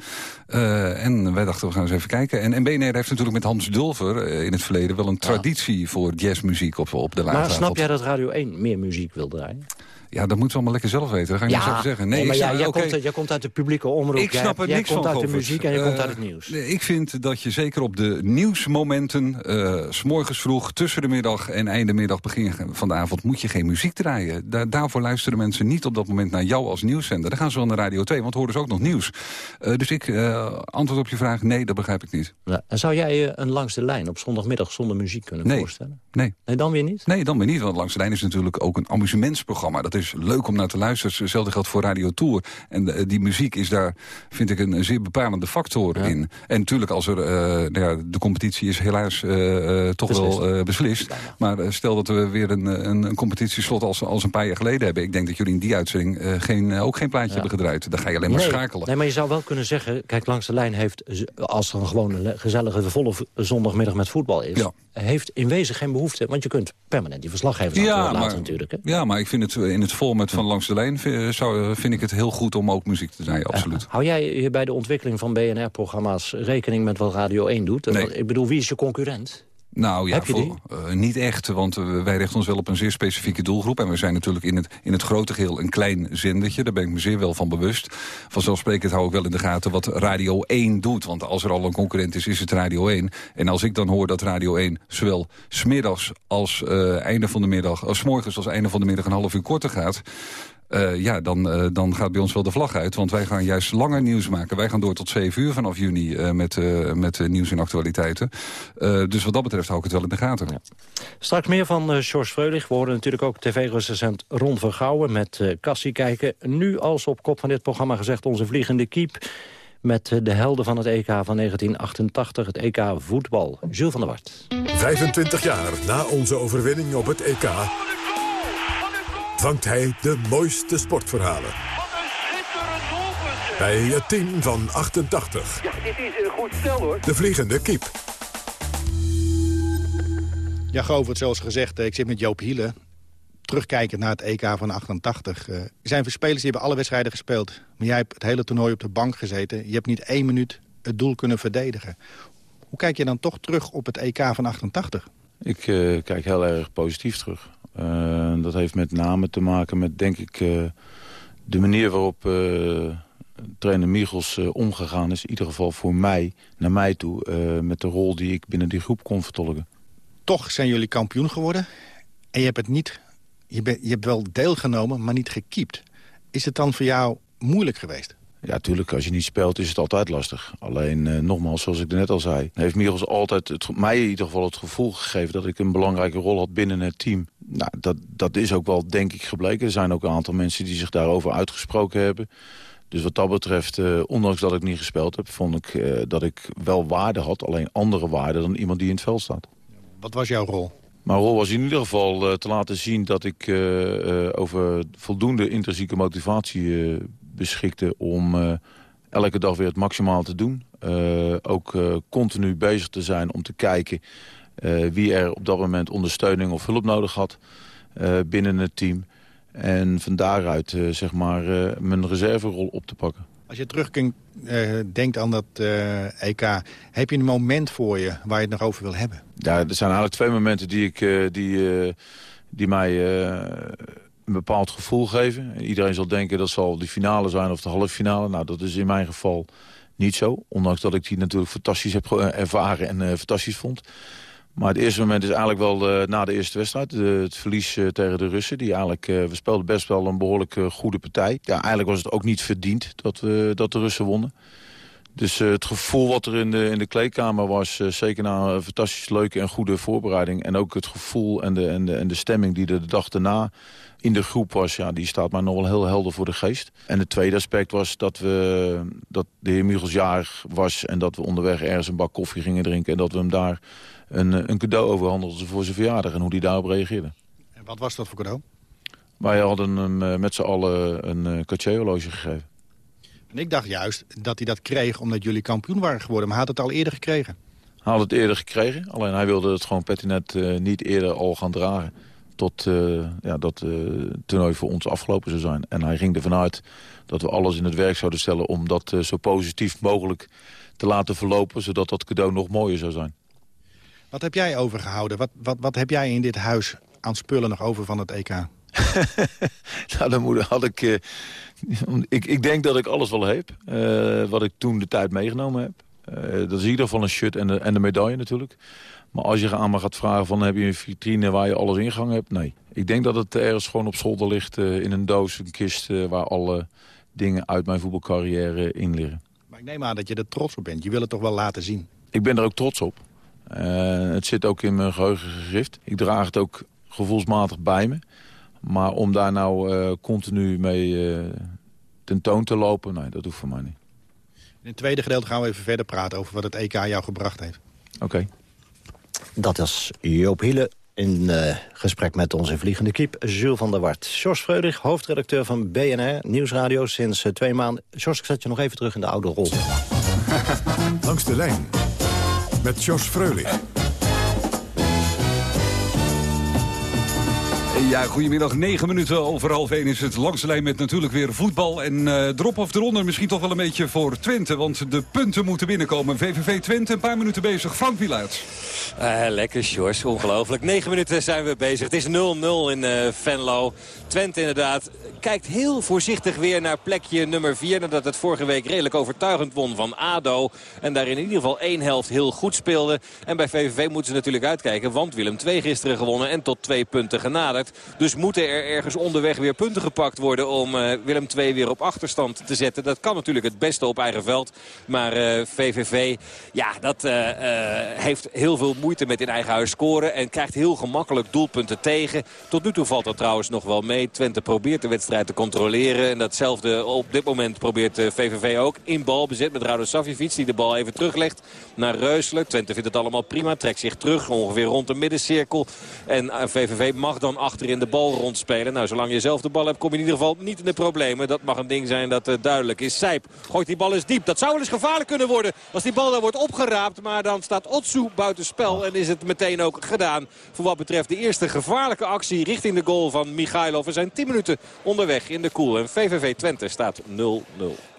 Uh, en wij dachten, we gaan eens even kijken. En, en BNR heeft natuurlijk met Hans Dulver uh, in het verleden... wel een traditie voor jazzmuziek op, op de late Maar snap jij dat Radio 1 meer muziek wil draaien? Ja, dat moeten we allemaal lekker zelf weten. Dat ga ik niet zo zeggen. Nee, nee maar ja, jij, komt, jij, komt, uit de publieke omroep. Ik snap er niks van. Jij komt uit de muziek en je komt uit het nieuws. ik vind dat je zeker op de nieuwsmomenten... Uh, s morgens vroeg, tussen de middag en einde middag, begin van de avond... moet je geen muziek draaien. Da daarvoor luisteren mensen niet op dat moment naar jou als nieuwszender. Dan gaan ze wel naar Radio 2, want horen ze ook nog nieuws. Uh, dus ik antwoord op je vraag, nee, dat begrijp ik niet. Ja, en zou jij je een langs de lijn op zondagmiddag zonder muziek kunnen nee. voorstellen? Nee. Nee, dan weer niet? Nee, dan weer niet, want langs de lijn is natuurlijk ook een amusementsprogramma. Dat is leuk om naar te luisteren. Hetzelfde geldt voor Radio Tour. En die muziek is daar, vind ik, een, zeer bepalende factor in. En natuurlijk, als er, uh, nou ja, de competitie is helaas uh, toch beslist. wel beslist. Maar stel dat we weer een, een, een, competitieslot als, als een paar jaar geleden hebben. Ik denk dat jullie in die uitzending geen, ook geen plaatje hebben gedraaid. Dan ga je alleen maar schakelen. Nee, maar je zou wel kunnen zeggen, kijk, langs de lijn heeft, als er een gewone gezellige volle zondagmiddag met voetbal is... Ja. Heeft in wezen geen behoefte, want je kunt permanent die verslaggevers ja, laten natuurlijk. Hè? Ja, maar ik vind het in het format van langs de lijn zou, vind ik het heel goed om ook muziek te draaien, absoluut. hou jij bij de ontwikkeling van BNR-programma's rekening met wat Radio 1 doet? Nee. Ik bedoel, wie is je concurrent? Nou ja, voor- eh, niet echt, want eh, wij richten ons wel op een zeer specifieke doelgroep. En we zijn natuurlijk in het, in het grote geheel een klein zendertje. Daar ben ik me zeer wel van bewust. Vanzelfsprekend hou ik wel in de gaten wat Radio 1 doet. Want als er al een concurrent is, is het Radio 1. En als ik dan hoor dat Radio 1 zowel smiddags als eh, einde van de middag... als 's morgens als einde van de middag een half uur korter gaat... eh, ja, dan, eh, dan gaat bij ons wel de vlag uit. Want wij gaan juist langer nieuws maken. Wij gaan door tot 7 uur vanaf juni eh, met, eh, met nieuws en actualiteiten. Eh, dus wat dat betreft hou ik het wel in de gaten. Straks meer van uh, George Freulich. We horen natuurlijk ook tv-recensent Ron Vergouwen met uh, Cassie kijken. Nu als op kop van dit programma gezegd onze vliegende kiep... met de helden van het EK van 1988, het EK voetbal. Jules van der Wart. 25 jaar na onze overwinning op het EK... vangt hij de mooiste sportverhalen. Bij het team van 88. Ja, dit is een goed stel hoor. De vliegende kiep. Ja, Govert, zoals gezegd, eh, ik zit met Joop Hielen. Terugkijkend naar het EK van 88. Uh, er zijn veel spelers die hebben alle wedstrijden gespeeld. Maar jij hebt het hele toernooi op de bank gezeten. Je hebt niet één minuut het doel kunnen verdedigen. Hoe kijk je dan toch terug op het EK van 88? Ik uh, kijk heel erg positief terug. Uh, dat heeft met name te maken met, denk ik, uh, de manier waarop trainer Michels omgegaan is. In ieder geval voor mij, naar mij toe, met de rol die ik binnen die groep kon vertolken. Toch zijn jullie kampioen geworden. En je hebt het niet. Je, je hebt wel deelgenomen, maar niet gekiept. Is het dan voor jou moeilijk geweest? Ja, natuurlijk. Als je niet speelt is het altijd lastig. Alleen, uh, nogmaals, zoals ik net al zei... heeft Michels altijd het, mij in ieder geval het gevoel gegeven... dat ik een belangrijke rol had binnen het team. Nou, dat, dat is ook wel, denk ik, gebleken. Er zijn ook een aantal mensen die zich daarover uitgesproken hebben. Dus wat dat betreft, uh, ondanks dat ik niet gespeeld heb... vond ik uh, dat ik wel waarde had. Alleen andere waarde dan iemand die in het veld staat. Wat was jouw rol? Mijn rol was in ieder geval te laten zien dat ik over voldoende intrinsieke motivatie beschikte... om elke dag weer het maximaal te doen. ook continu bezig te zijn om te kijken wie er op dat moment ondersteuning of hulp nodig had binnen het team. En van daaruit zeg maar, mijn reserverol op te pakken. Als je terug uh, denkt aan dat uh, EK, heb je een moment voor je waar je het nog over wil hebben? Ja, er zijn eigenlijk twee momenten die, ik, uh, die, die mij een bepaald gevoel geven. Iedereen zal denken dat zal de finale zijn of de halve finale. Nou, dat is in mijn geval niet zo. Ondanks dat ik die natuurlijk fantastisch heb ervaren en fantastistisch vond. Maar het eerste moment is eigenlijk wel uh, na de eerste wedstrijd. Het verlies uh, tegen de Russen. Die eigenlijk, uh, we speelden best wel een behoorlijk goede partij. Ja, eigenlijk was het ook niet verdiend dat, we, dat de Russen wonnen. Dus het gevoel wat er in de, in de kleedkamer was... zeker na een fantastisch leuke en goede voorbereiding... en ook het gevoel en de, en de, en de stemming die er de dag daarna in de groep was... Ja, die staat mij nog wel heel helder voor de geest. En het tweede aspect was dat, we, dat de heer Michels jarig was... en dat we onderweg ergens een bak koffie gingen drinken... en dat we hem daar een, een cadeau overhandelden voor zijn verjaardag... en hoe hij daarop reageerde. En wat was dat voor cadeau? Wij hadden hem met z'n allen een Cartier-horloge gegeven. En ik dacht juist dat hij dat kreeg omdat jullie kampioen waren geworden. Maar hij had het al eerder gekregen. Hij had het eerder gekregen. Alleen hij wilde het gewoon petinet uh, niet eerder al gaan dragen. Tot uh, ja, dat uh, toernooi voor ons afgelopen zou zijn. En hij ging ervan uit dat we alles in het werk zouden stellen... om dat zo positief mogelijk te laten verlopen... zodat dat cadeau nog mooier zou zijn. Wat heb jij overgehouden? Wat, wat, wat heb jij in dit huis aan spullen nog over van het EK? *laughs* nou, dan moet, had ik, uh, ik... Ik denk dat ik alles wel heb. Uh, wat ik toen de tijd meegenomen heb. Uh, dat is in ieder geval een shirt en de, en de medaille natuurlijk. Maar als je aan me gaat vragen van heb je een vitrine waar je alles ingehangen hebt? Nee. Ik denk dat het ergens gewoon op zolder ligt in een doos, een kist... waar alle dingen uit mijn voetbalcarrière in liggen. Maar ik neem aan dat je er trots op bent. Je wil het toch wel laten zien? Ik ben er ook trots op. het zit ook in mijn geheugen gegrift. Ik draag het ook gevoelsmatig bij me. Maar om daar nou continu mee tentoon te lopen, nee, dat hoeft voor mij niet. In het tweede gedeelte gaan we even verder praten over wat het EK jou gebracht heeft. Oké. Okay. Dat is Joop Hiele in uh, gesprek met onze vliegende kiep, Jules van der Wart. Jos Freudig, hoofdredacteur van BNR Nieuwsradio sinds twee maanden. Jos, ik zet je nog even terug in de oude rol. *laughs* Langs de lijn met Jos Freulich. Ja, goedemiddag. 9 minuten over half 1 is het langs de lijn met natuurlijk weer voetbal. En uh, drop of eronder misschien toch wel een beetje voor Twente. Want de punten moeten binnenkomen. VVV Twente, een paar minuten bezig. Frank Wielaert. Uh, lekker, Sjors. Ongelooflijk. 9 minuten zijn we bezig. Het is 0-0 in uh, Venlo. Twente inderdaad kijkt heel voorzichtig weer naar plekje nummer 4. Nadat het vorige week redelijk overtuigend won van ADO. En daar in ieder geval één helft heel goed speelde. En bij VVV moeten ze natuurlijk uitkijken. Want Willem 2 gisteren gewonnen en tot twee punten genaderd. Dus moeten er ergens onderweg weer punten gepakt worden om uh, Willem 2 weer op achterstand te zetten. Dat kan natuurlijk het beste op eigen veld. Maar VVV, ja, dat uh, heeft heel veel moeite met in eigen huis scoren. En krijgt heel gemakkelijk doelpunten tegen. Tot nu toe valt dat trouwens nog wel mee. Twente probeert de wedstrijd te controleren. En datzelfde op dit moment probeert VVV ook. In balbezit met Rado Savjevic die de bal even teruglegt naar Reusler. Twente vindt het allemaal prima. Trekt zich terug ongeveer rond de middencirkel. En VVV mag dan achterin de bal rondspelen. Nou, zolang je zelf de bal hebt, kom je in ieder geval niet in de problemen. Dat mag een ding zijn dat uh, duidelijk is. Sijp gooit die bal eens diep. Dat zou wel eens gevaarlijk kunnen worden als die bal daar wordt opgeraapt. Maar dan staat Otsu buiten spel en is het meteen ook gedaan. Voor wat betreft de eerste gevaarlijke actie richting de goal van Michailov. We zijn 10 minuten onderweg in de koel. En VVV Twente staat 0-0.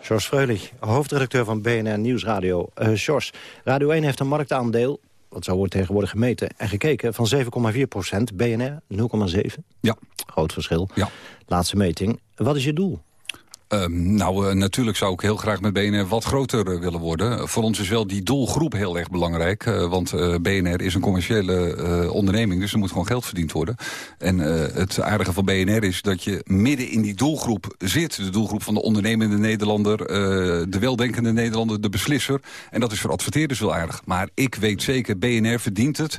George Freulich, hoofdredacteur van BNR Nieuwsradio. Uh, Radio 1 heeft een marktaandeel wat zo wordt tegenwoordig gemeten en gekeken... van 7,4 procent, BNR 0,7. Ja. Groot verschil. Ja. Laatste meting. Wat is je doel? Um, nou, uh, natuurlijk zou ik heel graag met BNR wat groter uh, willen worden. Voor ons is wel die doelgroep heel erg belangrijk. Uh, want BNR is een commerciële onderneming, dus er moet gewoon geld verdiend worden. En het aardige van BNR is dat je midden in die doelgroep zit. De doelgroep van de ondernemende Nederlander, de weldenkende Nederlander, de beslisser. En dat is voor adverteerders wel aardig. Maar ik weet zeker, BNR verdient het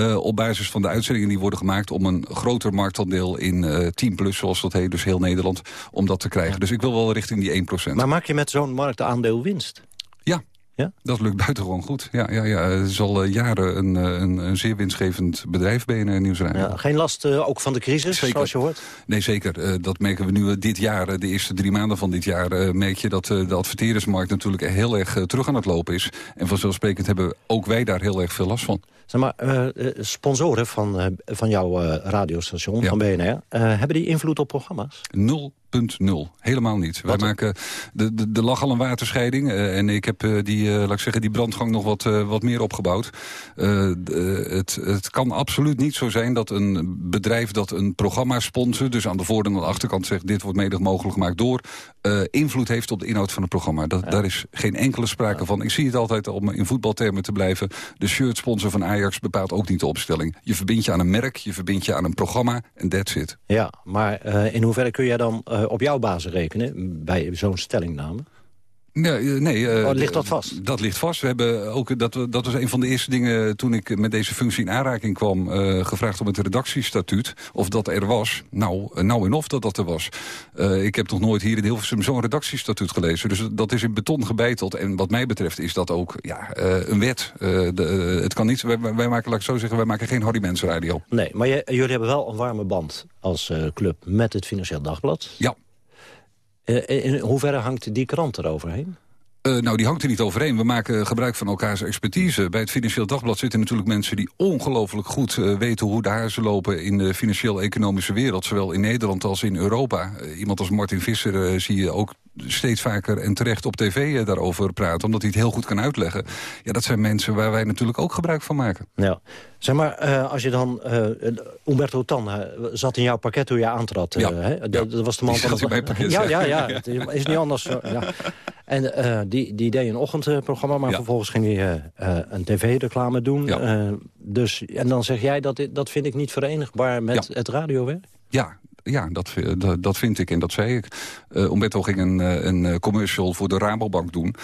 uh, op basis van de uitzendingen die worden gemaakt... om een groter marktaandeel in uh, 10 plus, zoals dat heet, dus heel Nederland, om dat te krijgen. Ja. Dus ik wil wel richting die 1% Maar maak je met zo'n marktaandeel winst? Ja. Ja? Dat lukt buitengewoon goed. Ja, ja, ja. Het is al uh, jaren een, een, een, zeer winstgevend bedrijf, BNR Nieuwsradio. Ja, geen last uh, ook van de crisis, zeker. zoals je hoort? Nee, zeker. Uh, dat merken we nu dit jaar. de eerste drie maanden van dit jaar merk je dat de adverteerdersmarkt natuurlijk heel erg terug aan het lopen is. En vanzelfsprekend hebben ook wij daar heel erg veel last van. Zeg maar, sponsoren van, van jouw radiostation, ja. van BNR, hebben die invloed op programma's? Nul 0,0. Helemaal niet. Wij maken de, de, de lag al een waterscheiding. Uh, en ik heb uh, die, uh, laat ik zeggen, die brandgang nog wat, wat meer opgebouwd. Het, het kan absoluut niet zo zijn dat een bedrijf dat een programma sponsort... dus aan de voor- en aan de achterkant zegt... dit wordt mede mogelijk gemaakt door... invloed heeft op de inhoud van het programma. Dat, ja. Daar is geen enkele sprake ja. van. Ik zie het altijd om in voetbaltermen te blijven. De shirtsponsor van Ajax bepaalt ook niet de opstelling. Je verbindt je aan een merk, je verbindt je aan een programma en that's it. Ja, maar in hoeverre kun jij dan op jouw basis rekenen bij zo'n stellingname? Nee, nee uh, oh, ligt dat vast? Dat ligt vast. We hebben ook, dat, dat was een van de eerste dingen toen ik met deze functie in aanraking kwam... Uh, gevraagd om het redactiestatuut, of dat er was. Nou, nou en of dat dat er was. Uh, ik heb nog nooit hier in Hilversum zo'n redactiestatuut gelezen. Dus dat is in beton gebeiteld. En wat mij betreft is dat ook ja, een wet. De, het kan niet, wij, wij, maken, laat ik zo zeggen, wij maken geen Hardy Mens radio. Nee, maar jullie hebben wel een warme band als club met het Financieel Dagblad. Ja. Uh, in hoeverre hangt die krant eroverheen? Uh, nou, die hangt er niet overheen. We maken gebruik van elkaars expertise. Bij het Financieel Dagblad zitten natuurlijk mensen die ongelooflijk goed uh, weten hoe de huizen lopen in de financieel-economische wereld. Zowel in Nederland als in Europa. Uh, iemand als Martin Visser zie je ook steeds vaker en terecht op tv daarover praten. Omdat hij het heel goed kan uitleggen. Ja, dat zijn mensen waar wij natuurlijk ook gebruik van maken. Ja. Zeg maar, als je dan... Umberto Tan zat in jouw pakket toen je aantrad. Ja. Hè? Dat, was de man van... Het... mijn *laughs* pakket, ja, ja, ja. Het is niet anders. Ja. En uh, die, die deed een ochtendprogramma, maar ja. vervolgens ging hij uh, een tv-reclame doen. Ja. Dus, en dan zeg jij, dat, dat vind ik niet verenigbaar met ja. het radiowerk? Ja, ja, dat, dat, dat, vind ik en dat zei ik. Uh, Umberto ging een, een commercial voor de Rabobank doen.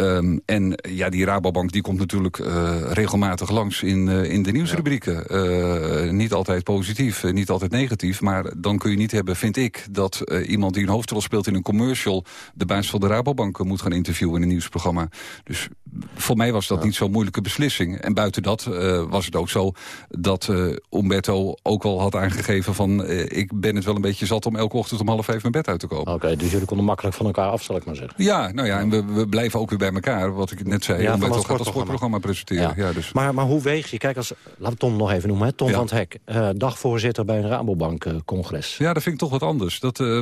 Um, en ja, die Rabobank die komt natuurlijk uh, regelmatig langs in, uh, in de nieuwsrubrieken. Ja. Uh, niet altijd positief, niet altijd negatief. Maar dan kun je niet hebben, vind ik, dat iemand die een hoofdrol speelt in een commercial... de baas van de Rabobank moet gaan interviewen in een nieuwsprogramma. Dus voor mij was dat ja. niet zo'n moeilijke beslissing. En buiten dat was het ook zo dat Umberto ook al had aangegeven van... ik ben het wel een beetje zat om elke ochtend om half vijf mijn bed uit te komen. Oké, okay, dus jullie konden makkelijk van elkaar af, zal ik maar zeggen. Ja, nou ja, en we, we blijven ook weer bij bij elkaar, wat ik net zei. Ja, om van bij dat toch het sportprogramma. sportprogramma presenteren. Ja. dus. Maar, maar hoe weeg je? Kijk, als, laten we Tom nog even noemen. Hè? Tom Ja. van het Hek, eh, dagvoorzitter bij een Rabobank-congres. Ja, dat vind ik toch wat anders. Dat, eh,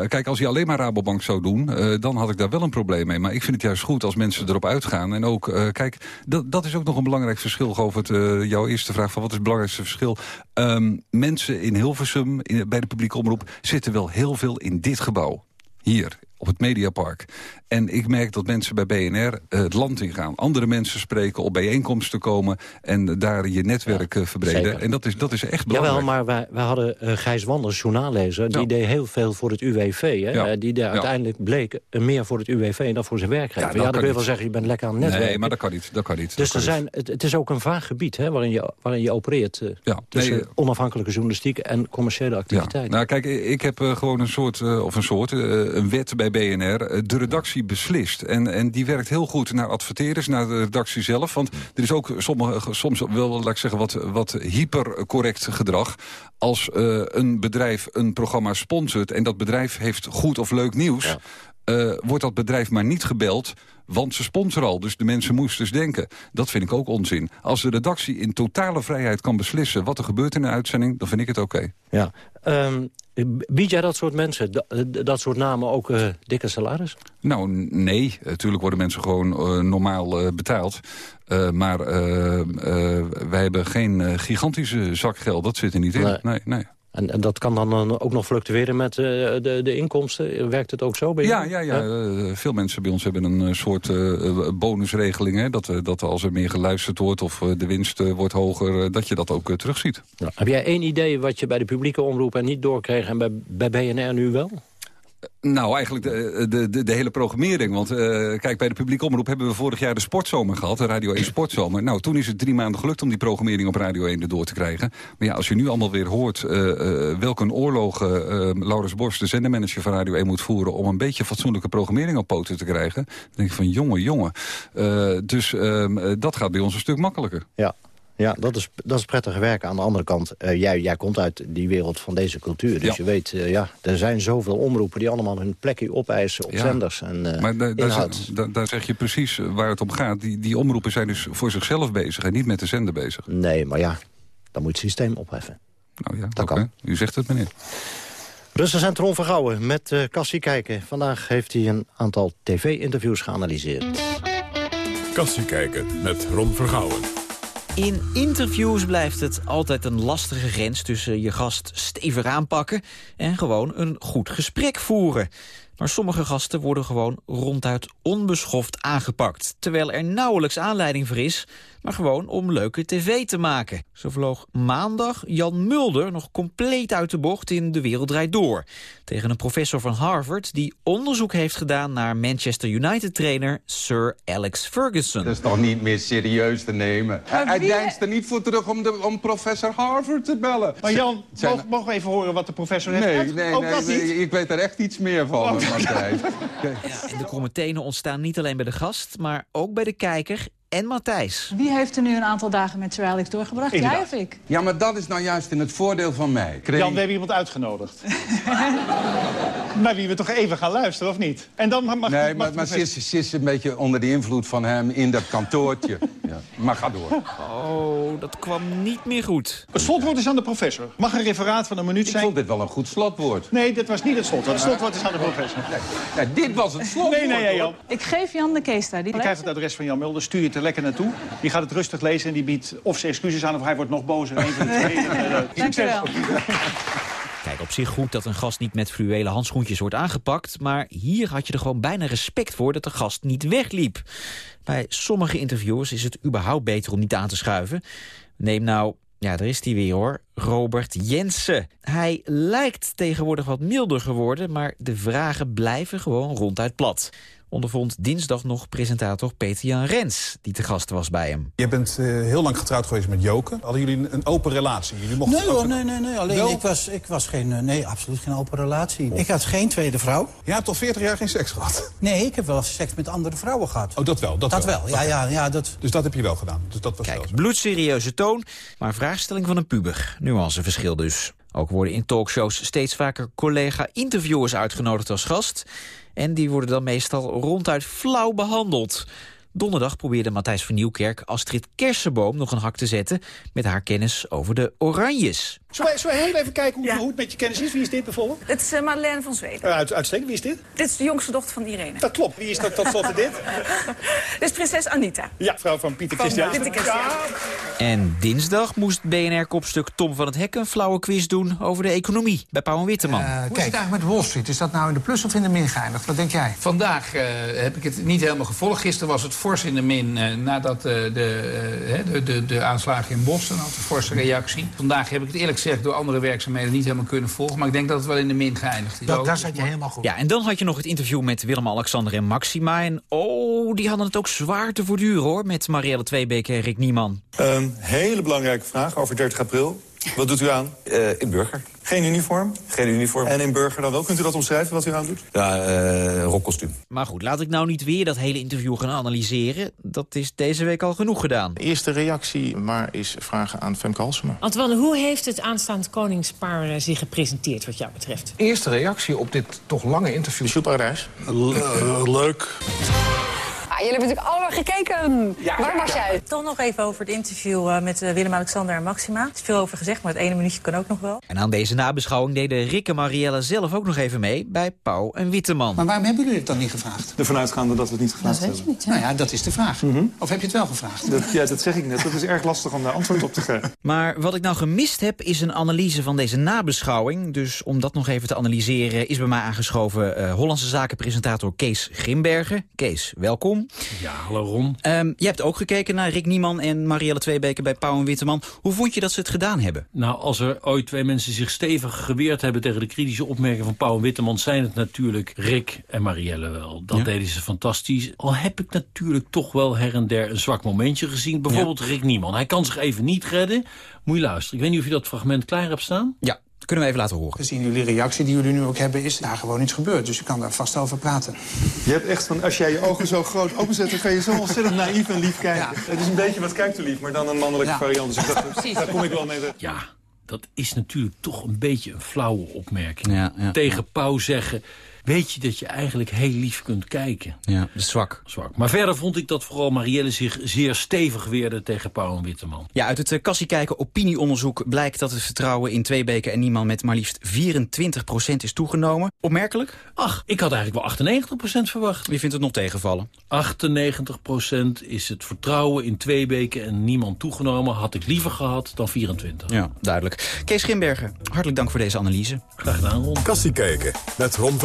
eh, kijk, als hij alleen maar Rabobank zou doen, dan had ik daar wel een probleem mee. Maar ik vind het juist goed als mensen erop uitgaan. En ook, kijk, dat, dat is ook nog een belangrijk verschil over het, jouw eerste vraag van wat is het belangrijkste verschil. Ehm, mensen in Hilversum, in, bij de publieke omroep, zitten wel heel veel in dit gebouw. Hier, op het Mediapark. En ik merk dat mensen bij BNR eh, het land ingaan. Andere mensen spreken, op bijeenkomsten komen... en daar je netwerk eh, verbreden. zeker. En dat is, dat is echt belangrijk. Jawel, maar wij, wij hadden eh, Gijs Wanders, journaallezer... die Ja. deed heel veel voor het UWV. Hè? Ja. Die daar uiteindelijk bleek meer voor het UWV dan voor zijn werkgever. Ja, dat kun je wel zeggen, je bent lekker aan het netwerken. Nee, maar dat kan niet. Dat kan niet. Dus dat er zijn, het, het is ook een vaag gebied hè, waarin, je, waarin je opereert... Ja, tussen nee, onafhankelijke journalistiek en commerciële Ja. activiteiten. Nou, kijk, ik heb gewoon een soort, of een soort, een wet bij BNR. Eh, de redactie beslist. En, en die werkt heel goed naar adverteerders, naar de redactie zelf. Want er is ook sommige, soms wel, laat ik zeggen, wat, wat hypercorrect gedrag. Als eh, een bedrijf een programma sponsort en dat bedrijf heeft goed of leuk nieuws... eh, wordt dat bedrijf maar niet gebeld... Want ze sponsoren al, dus de mensen moesten dus denken. Dat vind ik ook onzin. Als de redactie in totale vrijheid kan beslissen... wat er gebeurt in een uitzending, dan vind ik het oké. Ja. Ehm, bied jij dat soort mensen, eh, dat soort namen ook eh, dikke salaris? Nou, nee. Natuurlijk worden mensen gewoon eh, normaal betaald. Maar eh, eh, wij hebben geen gigantische zakgeld. Dat zit er niet in. Nee. Nee, nee. En, en dat kan dan eh, ook nog fluctueren met eh, de, de inkomsten? Werkt het ook zo bij Ja, jullie? ja, ja. eh, veel mensen bij ons hebben een soort bonusregeling. Hè? Dat, dat als er meer geluisterd wordt of de winst wordt hoger... dat je dat ook terugziet. Nou, heb jij één idee wat je bij de publieke omroep en niet doorkreeg... en bij, bij BNR nu wel? Nou, eigenlijk de, de, de, hele programmering. Want eh, kijk, bij de publieke omroep hebben we vorig jaar de sportzomer gehad. De Radio 1 sportzomer. Nou, toen is het drie maanden gelukt om die programmering op Radio 1 erdoor te krijgen. Maar ja, als je nu allemaal weer hoort eh, eh, welke een oorlog eh, Laurens Borst, de zendermanager van Radio 1, moet voeren... om een beetje fatsoenlijke programmering op poten te krijgen. Dan denk ik van, jongen, jongen. Dus ehm, eh, dat gaat bij ons een stuk makkelijker. Ja, ja dat, is, dat is prettig werk. Aan de andere kant, eh, jij, jij komt uit die wereld van deze cultuur. Dus Ja. je weet, eh, ja, er zijn zoveel omroepen... die allemaal hun plekje opeisen op Ja. zenders en eh Maar daar, daar, zeg, daar, daar zeg je precies waar het om gaat. Die, die omroepen zijn dus voor zichzelf bezig en niet met de zender bezig. Nee, maar ja, dan moet je het systeem opheffen. Nou ja, Dat oké. kan. U zegt het, meneer. Rustencentrum Ron Vergouwen met eh Cassie Kijken. Vandaag heeft hij een aantal tv-interviews geanalyseerd. Kassie kijken met Ron Vergouwen. In interviews blijft het altijd een lastige grens tussen je gast stevig aanpakken en gewoon een goed gesprek voeren. Maar sommige gasten worden gewoon ronduit onbeschoft aangepakt. Terwijl er nauwelijks aanleiding voor is, maar gewoon om leuke tv te maken. Zo vloog maandag Jan Mulder nog compleet uit de bocht in De Wereld Draait Door. Tegen een professor van Harvard die onderzoek heeft gedaan naar Manchester United-trainer Sir Alex Ferguson. Dat is toch niet meer serieus te nemen. Hij, hij deinst er niet voor terug om, de, om professor Harvard te bellen. Maar Jan, Zijn- mogen, mogen we even horen wat de professor heeft? Nee, nee, Ook nee, dat nee, ik weet er echt iets meer van, Oh. Martijn. *laughs* En de kromme tenen ontstaan niet alleen bij de gast, maar ook bij de kijker en Matthijs. Wie heeft er nu een aantal dagen met Sir Alex doorgebracht? Jij Inderdaad. of ik? Ja, maar dat is nou juist in het voordeel van mij. Kreeg- Jan, we hebben iemand uitgenodigd. *laughs* Naar wie we toch even gaan luisteren, of niet? En dan mag, mag Nee, mag maar, maar ze, is, een beetje onder de invloed van hem in dat kantoortje. *laughs* ja. Maar ga door. Oh, dat kwam niet meer goed. Het slotwoord is aan de professor. Mag een referaat van een minuut Ik zijn? vond dit wel een goed slotwoord. Nee, dit was niet het slotwoord. Het slotwoord is aan de professor. Nee, dit was het slotwoord. Nee, nee, nee, Jan. Ik geef Jan de case study. Je krijgt het adres van Jan Mulder, stuur je het er lekker naartoe. Die gaat het rustig lezen en die biedt of zijn excuses aan... of hij wordt nog bozer. Een van de twee. *laughs* Dankjewel. Kijk, op zich goed dat een gast niet met fluwelen handschoentjes wordt aangepakt... maar hier had je er gewoon bijna respect voor dat de gast niet wegliep. Bij sommige interviewers is het überhaupt beter om niet aan te schuiven. Neem nou, ja, daar is hij weer hoor, Robert Jensen. Hij lijkt tegenwoordig wat milder geworden... maar de vragen blijven gewoon ronduit plat. Ondervond dinsdag nog presentator Peter-Jan Rens... die te gast was bij hem. Je bent eh, heel lang getrouwd geweest met Joke. Hadden jullie een, open relatie? Jullie mochten Nee hoor, nee, nee, nee. Alleen Wel? ik was, ik was geen, eh, nee, absoluut geen open relatie. Ik had geen tweede vrouw. Je hebt al 40 jaar geen seks gehad. Nee, ik heb wel seks met andere vrouwen gehad. Oh, dat wel. Dat, Dat wel, ja, ja, ja. Dat... Dus dat heb je wel gedaan. Dus dat was Kijk, zo. bloedserieuze toon, maar vraagstelling van een puber. Nuanceverschil dus. Ook worden in talkshows steeds vaker collega-interviewers uitgenodigd als gast. En die worden dan meestal ronduit flauw behandeld. Donderdag probeerde Matthijs van Nieuwkerk Astrid Kersenboom nog een hak te zetten... met haar kennis over de Oranjes. Zullen we, zullen we heel even kijken hoe, hoe het met je kennis is? Wie is dit bijvoorbeeld? Het is uh, Madeleine van Zweden. Uh, uit, uitstekend. Wie is dit? Dit is de jongste dochter van Irene. Dat klopt. Wie is dat tot slot dit? *laughs* dit is prinses Anita. Ja, vrouw van Pieter Christian. Pieter Christian. En dinsdag moest BNR-kopstuk Tom van het Hek een flauwe quiz doen over de economie bij Pauw en Witteman. Uh, hoe is het eigenlijk met Wall Street? Is dat nou in de plus of in de min geëindigd? Wat denk jij? Vandaag heb ik het niet helemaal gevolgd. Gisteren was het fors in de min nadat de, de, de, de, aanslagen in Boston had een forse reactie. Vandaag heb ik het eerlijk gezegd door andere werkzaamheden niet helemaal kunnen volgen. Maar ik denk dat het wel in de min geëindigd is. Dat, daar zat je helemaal goed. Ja, en dan had je nog het interview met Willem-Alexander en Maxima. En oh, die hadden het ook zwaar te voortduren hoor, met Marielle Tweebeke en Rick Nieman. Een hele belangrijke vraag over 30 april. Wat doet u aan? Uh, in burger. Geen uniform? Geen uniform. En in burger dan wel? Kunt u dat omschrijven wat u aan doet? Ja, uh, rockkostuum. Maar goed, laat ik nou niet weer dat hele interview gaan analyseren. Dat is deze week al genoeg gedaan. Eerste reactie maar is vragen aan Femke Halsema. Antoine, hoe heeft het aanstaand koningspaar uh, zich gepresenteerd wat jou betreft? Eerste reactie op dit toch lange interview. Bezoekparadijs. leuk. Jullie hebben natuurlijk allemaal gekeken. Ja, Waar was ja. jij? Toch nog even over het interview uh, met uh, Willem-Alexander en Maxima. Er is veel over gezegd, maar het ene minuutje kan ook nog wel. En aan deze nabeschouwing deden Rick en Marielle zelf ook nog even mee... bij Pauw en Witteman. Maar waarom hebben jullie het dan niet gevraagd? Ervan uitgaande dat we het niet gevraagd Dat weet je hebben. niet, hè? Nou ja, dat is de vraag. Mhm. Of heb je het wel gevraagd? Dat, ja, dat zeg ik net. Dat is erg lastig om daar antwoord op te geven. *laughs* Maar wat ik nou gemist heb, is een analyse van deze nabeschouwing. Dus om dat nog even te analyseren... is bij mij aangeschoven uh, Hollandse zakenpresentator Kees Grimbergen. Kees, welkom. Ja, hallo Ron. Um, je hebt ook gekeken naar Rick Nieman en Marielle Tweebeke bij Pauw en Witteman. Hoe vond je dat ze het gedaan hebben? Nou, als er ooit twee mensen zich stevig geweerd hebben... tegen de kritische opmerkingen van Pauw en Witteman... zijn het natuurlijk Rick en Marielle wel. Dat ja. deden ze fantastisch. Al heb ik natuurlijk toch wel her en der een zwak momentje gezien. Bijvoorbeeld ja. Rick Nieman. Hij kan zich even niet redden. Moet je luisteren. Ik weet niet of je dat fragment klaar hebt staan. Ja. Kunnen we even laten horen. Gezien jullie reactie die jullie nu ook hebben, is daar gewoon iets gebeurd. Dus je kan daar vast over praten. Je hebt echt van, als jij je ogen zo groot openzet... dan ga je zo ontzettend naïef en lief kijken. Ja. Het is een beetje wat kijkt u lief, maar dan een mannelijke ja. variant. Dus dat, *laughs* Precies. daar kom ik wel mee weg. Ja, dat is natuurlijk toch een beetje een flauwe opmerking. Ja, ja, Tegen Pauw zeggen... weet je dat je eigenlijk heel lief kunt kijken. Ja, zwak. zwak. Maar verder vond ik dat vooral Marielle zich zeer stevig weerde tegen Pauw en Witteman. Ja, uit het uh, Kassie kijken opinieonderzoek blijkt dat het vertrouwen in Tweebeke en Nieman met maar liefst 24% is toegenomen. Opmerkelijk? Ach, ik had eigenlijk wel 98% verwacht. Wie vindt het nog tegenvallen? 98% is het vertrouwen in Tweebeke en Nieman toegenomen. Had ik liever gehad dan 24. Ja, duidelijk. Kees Grimbergen, hartelijk dank voor deze analyse. Graag gedaan, Ron. Kassie kijken met Ron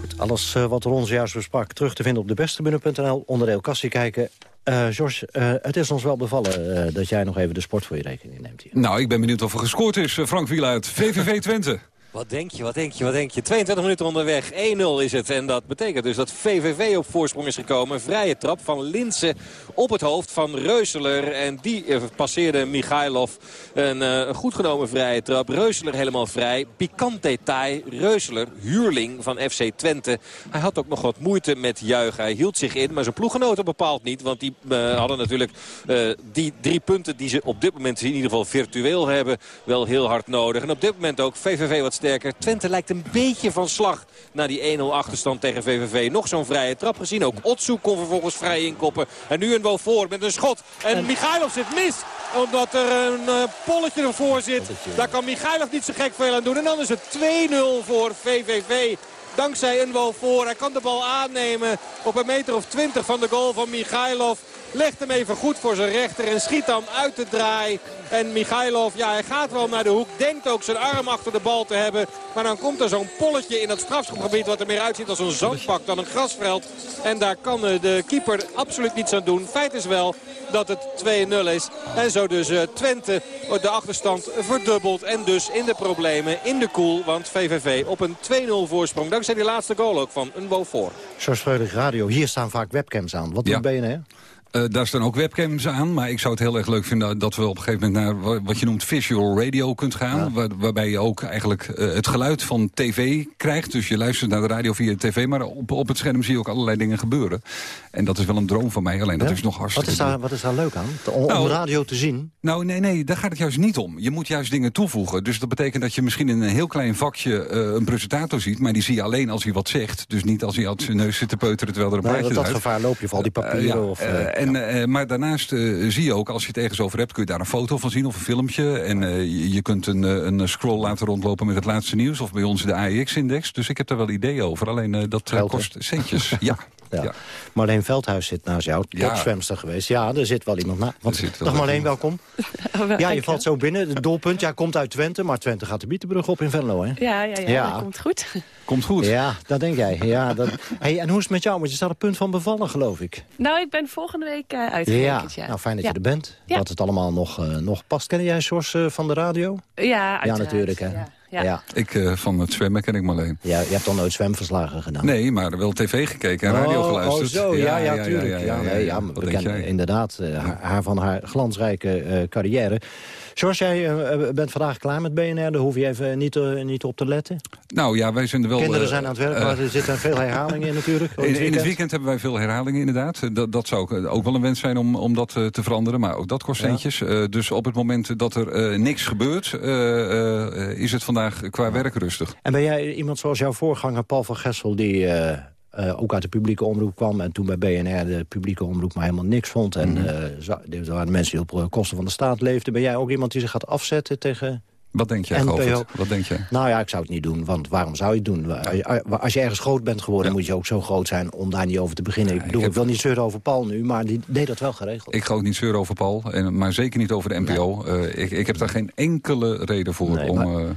Goed, alles uh, wat Ron juist besprak terug te vinden op debestebunner.nl. Onderdeel Kassie kijken. Uh, George, uh, het is ons wel bevallen uh, dat jij nog even de sport voor je rekening neemt hier. Nou, ik ben benieuwd of er gescoord is. Frank Wiel uit VVV Twente. Wat denk je, wat denk je, wat denk je? 22 minuten onderweg, 1-0 is het. En dat betekent dus dat VVV op voorsprong is gekomen. Vrije trap van Linsen op het hoofd van Reuseler. En die passeerde Michailov. Een uh, goed genomen vrije trap. Reuseler helemaal vrij. Pikant detail. Reuseler, huurling van FC Twente. Hij had ook nog wat moeite met juichen. Hij hield zich in, maar zijn ploeggenoten bepaald niet. Want die uh, hadden natuurlijk die drie punten die ze op dit moment in ieder geval virtueel hebben. Wel heel hard nodig. En op dit moment ook VVV wat sterker. Twente lijkt een beetje van slag naar die 1-0 achterstand tegen VVV. Nog zo'n vrije trap gezien. Ook Otsu kon vervolgens vrij inkoppen. En nu een wel voor met een schot. En. Michailov zit mis. Omdat er een uh, polletje ervoor zit. Daar kan Michailov niet zo gek veel aan doen. En dan is het 2-0 voor VVV. Dankzij een wel voor. Hij kan de bal aannemen op een meter of 20 van de goal van Michailov. Legt hem even goed voor zijn rechter en schiet dan uit de draai. En Michailov, ja, hij gaat wel naar de hoek. Denkt ook zijn arm achter de bal te hebben. Maar dan komt er zo'n polletje in het strafschopgebied... wat er meer uitziet als een zandpak dan een grasveld. En daar kan de keeper absoluut niets aan doen. Feit is wel dat het 2-0 is. En zo dus uh, Twente de achterstand verdubbelt. En dus in de problemen, in de koel. Want VVV op een 2-0 voorsprong. Dankzij die laatste goal ook van een voor. George Freulich Radio, hier staan vaak webcams aan. Wat doet ja. BNR? Uh, daar staan ook webcams aan, maar ik zou het heel erg leuk vinden... dat we op een gegeven moment naar wat je noemt visual radio kunt gaan. Waar, waarbij je ook eigenlijk uh, het geluid van tv krijgt. Dus je luistert naar de radio via de tv, maar op, op het scherm zie je ook allerlei dingen gebeuren. En dat is wel een droom van mij, alleen dat is nog hartstikke... Wat is, daar, wat is daar leuk aan? Om, nou, radio te zien? Nou, nee, nee, daar gaat het juist niet om. Je moet juist dingen toevoegen. Dus dat betekent dat je misschien in een heel klein vakje uh, een presentator ziet... maar die zie je alleen als hij wat zegt. Dus niet als hij uit zijn neus zit te peuteren terwijl er een nee, plaatje dat, dat gevaar loop je al die papieren. of, en, ja. maar daarnaast uh, zie je ook, als je het ergens over hebt... kun je daar een foto van zien of een filmpje. En uh, je, kunt een, een scroll laten rondlopen met het laatste nieuws... of bij ons de AEX-index. Dus ik heb daar wel ideeën over. Alleen uh, dat Geld, kost centjes. *laughs* ja. Ja. Ja. Marleen Veldhuis zit naast jou, Ja. topzwemster geweest. Ja, er zit wel iemand na. Want, wel dag Marleen, iemand. welkom. *laughs* Ja, je valt zo binnen. Het doelpunt, ja, komt uit Twente, maar Twente gaat de Bietenbrug op in Venlo, hè? Ja, ja, ja, Ja. dat komt goed. Komt goed. Ja, dat denk jij. Ja, dat... *laughs* hey, en hoe is het met jou? Want je staat op punt van bevallen, geloof ik. Nou, ik ben volgende week uh, Ja, uitgerekend, ja. nou fijn dat Ja. je er bent. Ja. Dat het allemaal nog, eh, nog past. Ken jij Sjors eh, van de radio? Ja, uiteraard. natuurlijk, hè. Ja, ja. Ja. Ik, eh, van het zwemmen ken ik maar alleen. Ja, je hebt dan nooit zwemverslagen gedaan? Nee, maar wel tv gekeken en radio oh, geluisterd. Oh, zo, ja, ja, tuurlijk. Ja, nee, ja, maar we kennen inderdaad eh, haar, haar van haar glansrijke eh, carrière. George, jij eh, eh, bent vandaag klaar met BNR. Daar hoef je even niet, eh, niet op te letten. Nou ja, wij zijn er wel... Kinderen zijn aan het werk, maar er zitten veel herhalingen in natuurlijk. In, in het weekend hebben wij veel herhalingen inderdaad. Dat, dat zou ook- ook wel een wens zijn om, om dat te veranderen. Maar ook dat kost centjes. Dus op het moment dat er niks gebeurt... is het vandaag qua werk rustig. En ben jij iemand zoals jouw voorganger Paul van Gessel... die eh, eh, ook uit de publieke omroep kwam... en toen bij BNR de publieke omroep maar helemaal niks vond... en eh, zo- er waren mensen die op eh, kosten van de staat leefden. Ben jij ook iemand die zich gaat afzetten tegen... Wat denk jij? Govert? Wat denk jij? Nou ja, ik zou het niet doen, want waarom zou je het doen? Als- Als je ergens groot bent geworden, moet je ook zo groot zijn... om daar niet over te beginnen. Ik bedoel, ik, heb- wil niet zeuren over Paul nu, maar die deed dat wel geregeld. Ik ga ook niet zeuren over Paul, en, maar zeker niet over de NPO. Eh, ik, ik heb daar geen enkele reden voor Nee, om... maar- eh,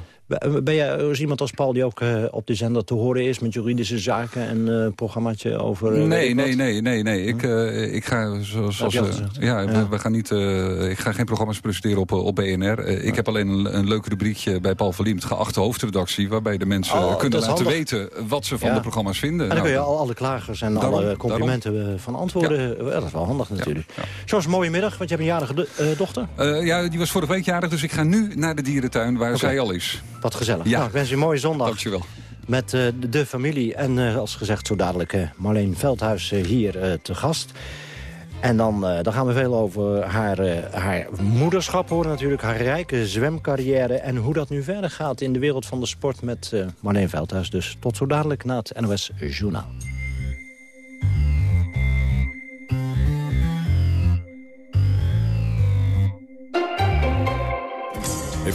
Ben jij iemand als Paul die ook eh, op de zender te horen is... met juridische zaken en eh programmaatje over... eh, Nee, nee, nee, nee, nee. Ik, eh, ik ga zoals... Zoals eh, ja, Ja. We, we gaan niet, eh, ik ga geen programma's presenteren op, eh, op BNR. Eh, ik heb alleen een, een leuk rubriekje bij Paul Verliem, het geachte hoofdredactie... waarbij de mensen Oh, eh, kunnen laten handig. weten wat ze van Ja. de programma's vinden. En dan Nou, kun je al alle klagers en Daarom, alle complimenten eh, van antwoorden. Dat is wel handig natuurlijk. Zoals mooie middag, want je hebt een jarige do- eh, dochter. eh, ja, die was vorige week jarig, dus ik ga nu naar de dierentuin waar zij al is. Wat gezellig. Ja. Nou, ik wens je een mooie zondag. Dankjewel. Met eh, de, familie en eh, als gezegd zo dadelijk eh, Marleen Veldhuis hier te gast. En dan, dan gaan we veel over haar, haar moederschap horen natuurlijk. Haar rijke zwemcarrière en hoe dat nu verder gaat in de wereld van de sport met Marleen Veldhuis. Dus tot zo dadelijk na het NOS Journaal.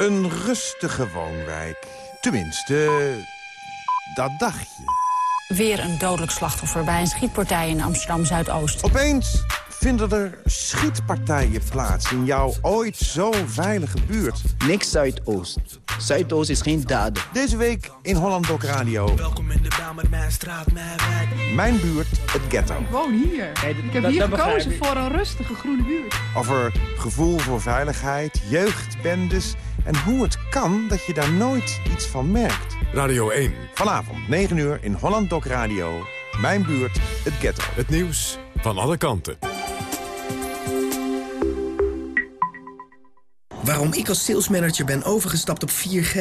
Een rustige woonwijk. Tenminste, dat dacht je. Weer een dodelijk slachtoffer bij een schietpartij in Amsterdam-Zuidoost. Opeens vinden er schietpartijen plaats in jouw ooit zo veilige buurt. Niks Zuidoost. Zuidoost is geen dader. Deze week in Holland Doc Radio. Welkom in de bel met mijn straat, mijn wijk. Mijn buurt, het ghetto. Ik woon hier. ik heb hier gekozen voor een rustige groene buurt. Over gevoel voor veiligheid, jeugdbendes... en hoe het kan dat je daar nooit iets van merkt. Radio 1. Vanavond 9 uur in Holland Doc Radio. Mijn buurt, het ghetto. Het nieuws van alle kanten. Waarom ik als salesmanager ben overgestapt op 4G?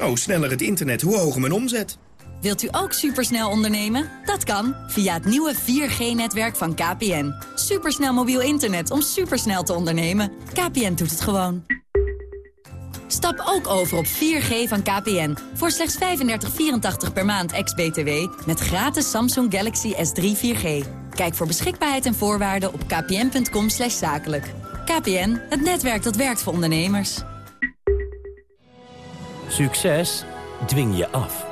Oh, sneller het internet, hoe hoger mijn omzet. Wilt u ook supersnel ondernemen? Dat kan via het nieuwe 4G-netwerk van KPN. Supersnel mobiel internet om supersnel te ondernemen. KPN doet het gewoon. Stap ook over op 4G van KPN. Voor slechts 35,84 per maand ex-BTW. Met gratis Samsung Galaxy S3 4G. Kijk voor beschikbaarheid en voorwaarden op kpn.com zakelijk. KPN, het netwerk dat werkt voor ondernemers. Succes dwing je af.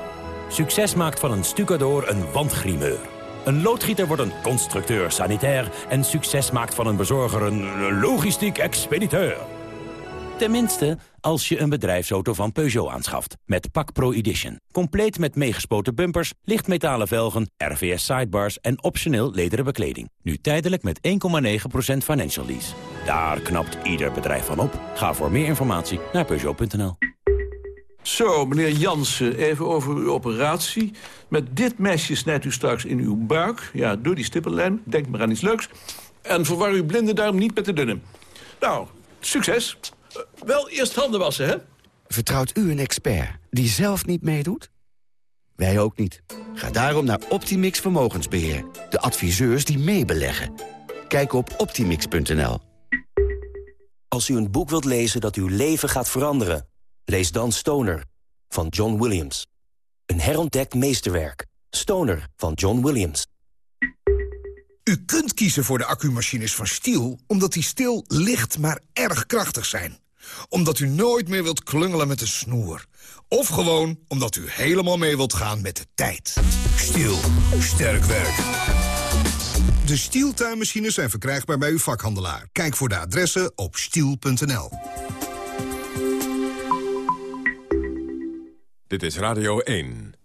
Succes maakt van een stucador een wandgrimeur. Een loodgieter wordt een constructeur sanitair... en succes maakt van een bezorger een logistiek expediteur. Tenminste, als je een bedrijfsauto van Peugeot aanschaft. Met Pak Pro Edition. Compleet met meegespoten bumpers, lichtmetalen velgen, RVS sidebars en optioneel lederen bekleding. Nu tijdelijk met 1,9% financial lease. Daar knapt ieder bedrijf van op. Ga voor meer informatie naar Peugeot.nl. Zo, meneer Jansen, even over uw operatie. Met dit mesje snijdt u straks in uw buik. Ja, door die stippellijn. Denk maar aan iets leuks. En verwar uw blinde darm niet met de dunne. Nou, succes. Uh, wel eerst handen wassen, hè? Vertrouwt u een expert die zelf niet meedoet? Wij ook niet. Ga daarom naar Optimix Vermogensbeheer. De adviseurs die meebeleggen. Kijk op optimix.nl. Als u een boek wilt lezen dat uw leven gaat veranderen... lees dan Stoner van John Williams. Een herontdekt meesterwerk. Stoner van John Williams. U kunt kiezen voor de accumachines van Stiel... omdat die stil, licht, maar erg krachtig zijn. Omdat u nooit meer wilt klungelen met een snoer. Of gewoon omdat u helemaal mee wilt gaan met de tijd. Stiel. Sterk werk. De Stiel tuinmachines zijn verkrijgbaar bij uw vakhandelaar. Kijk voor de adressen op stiel.nl. Dit is Radio 1.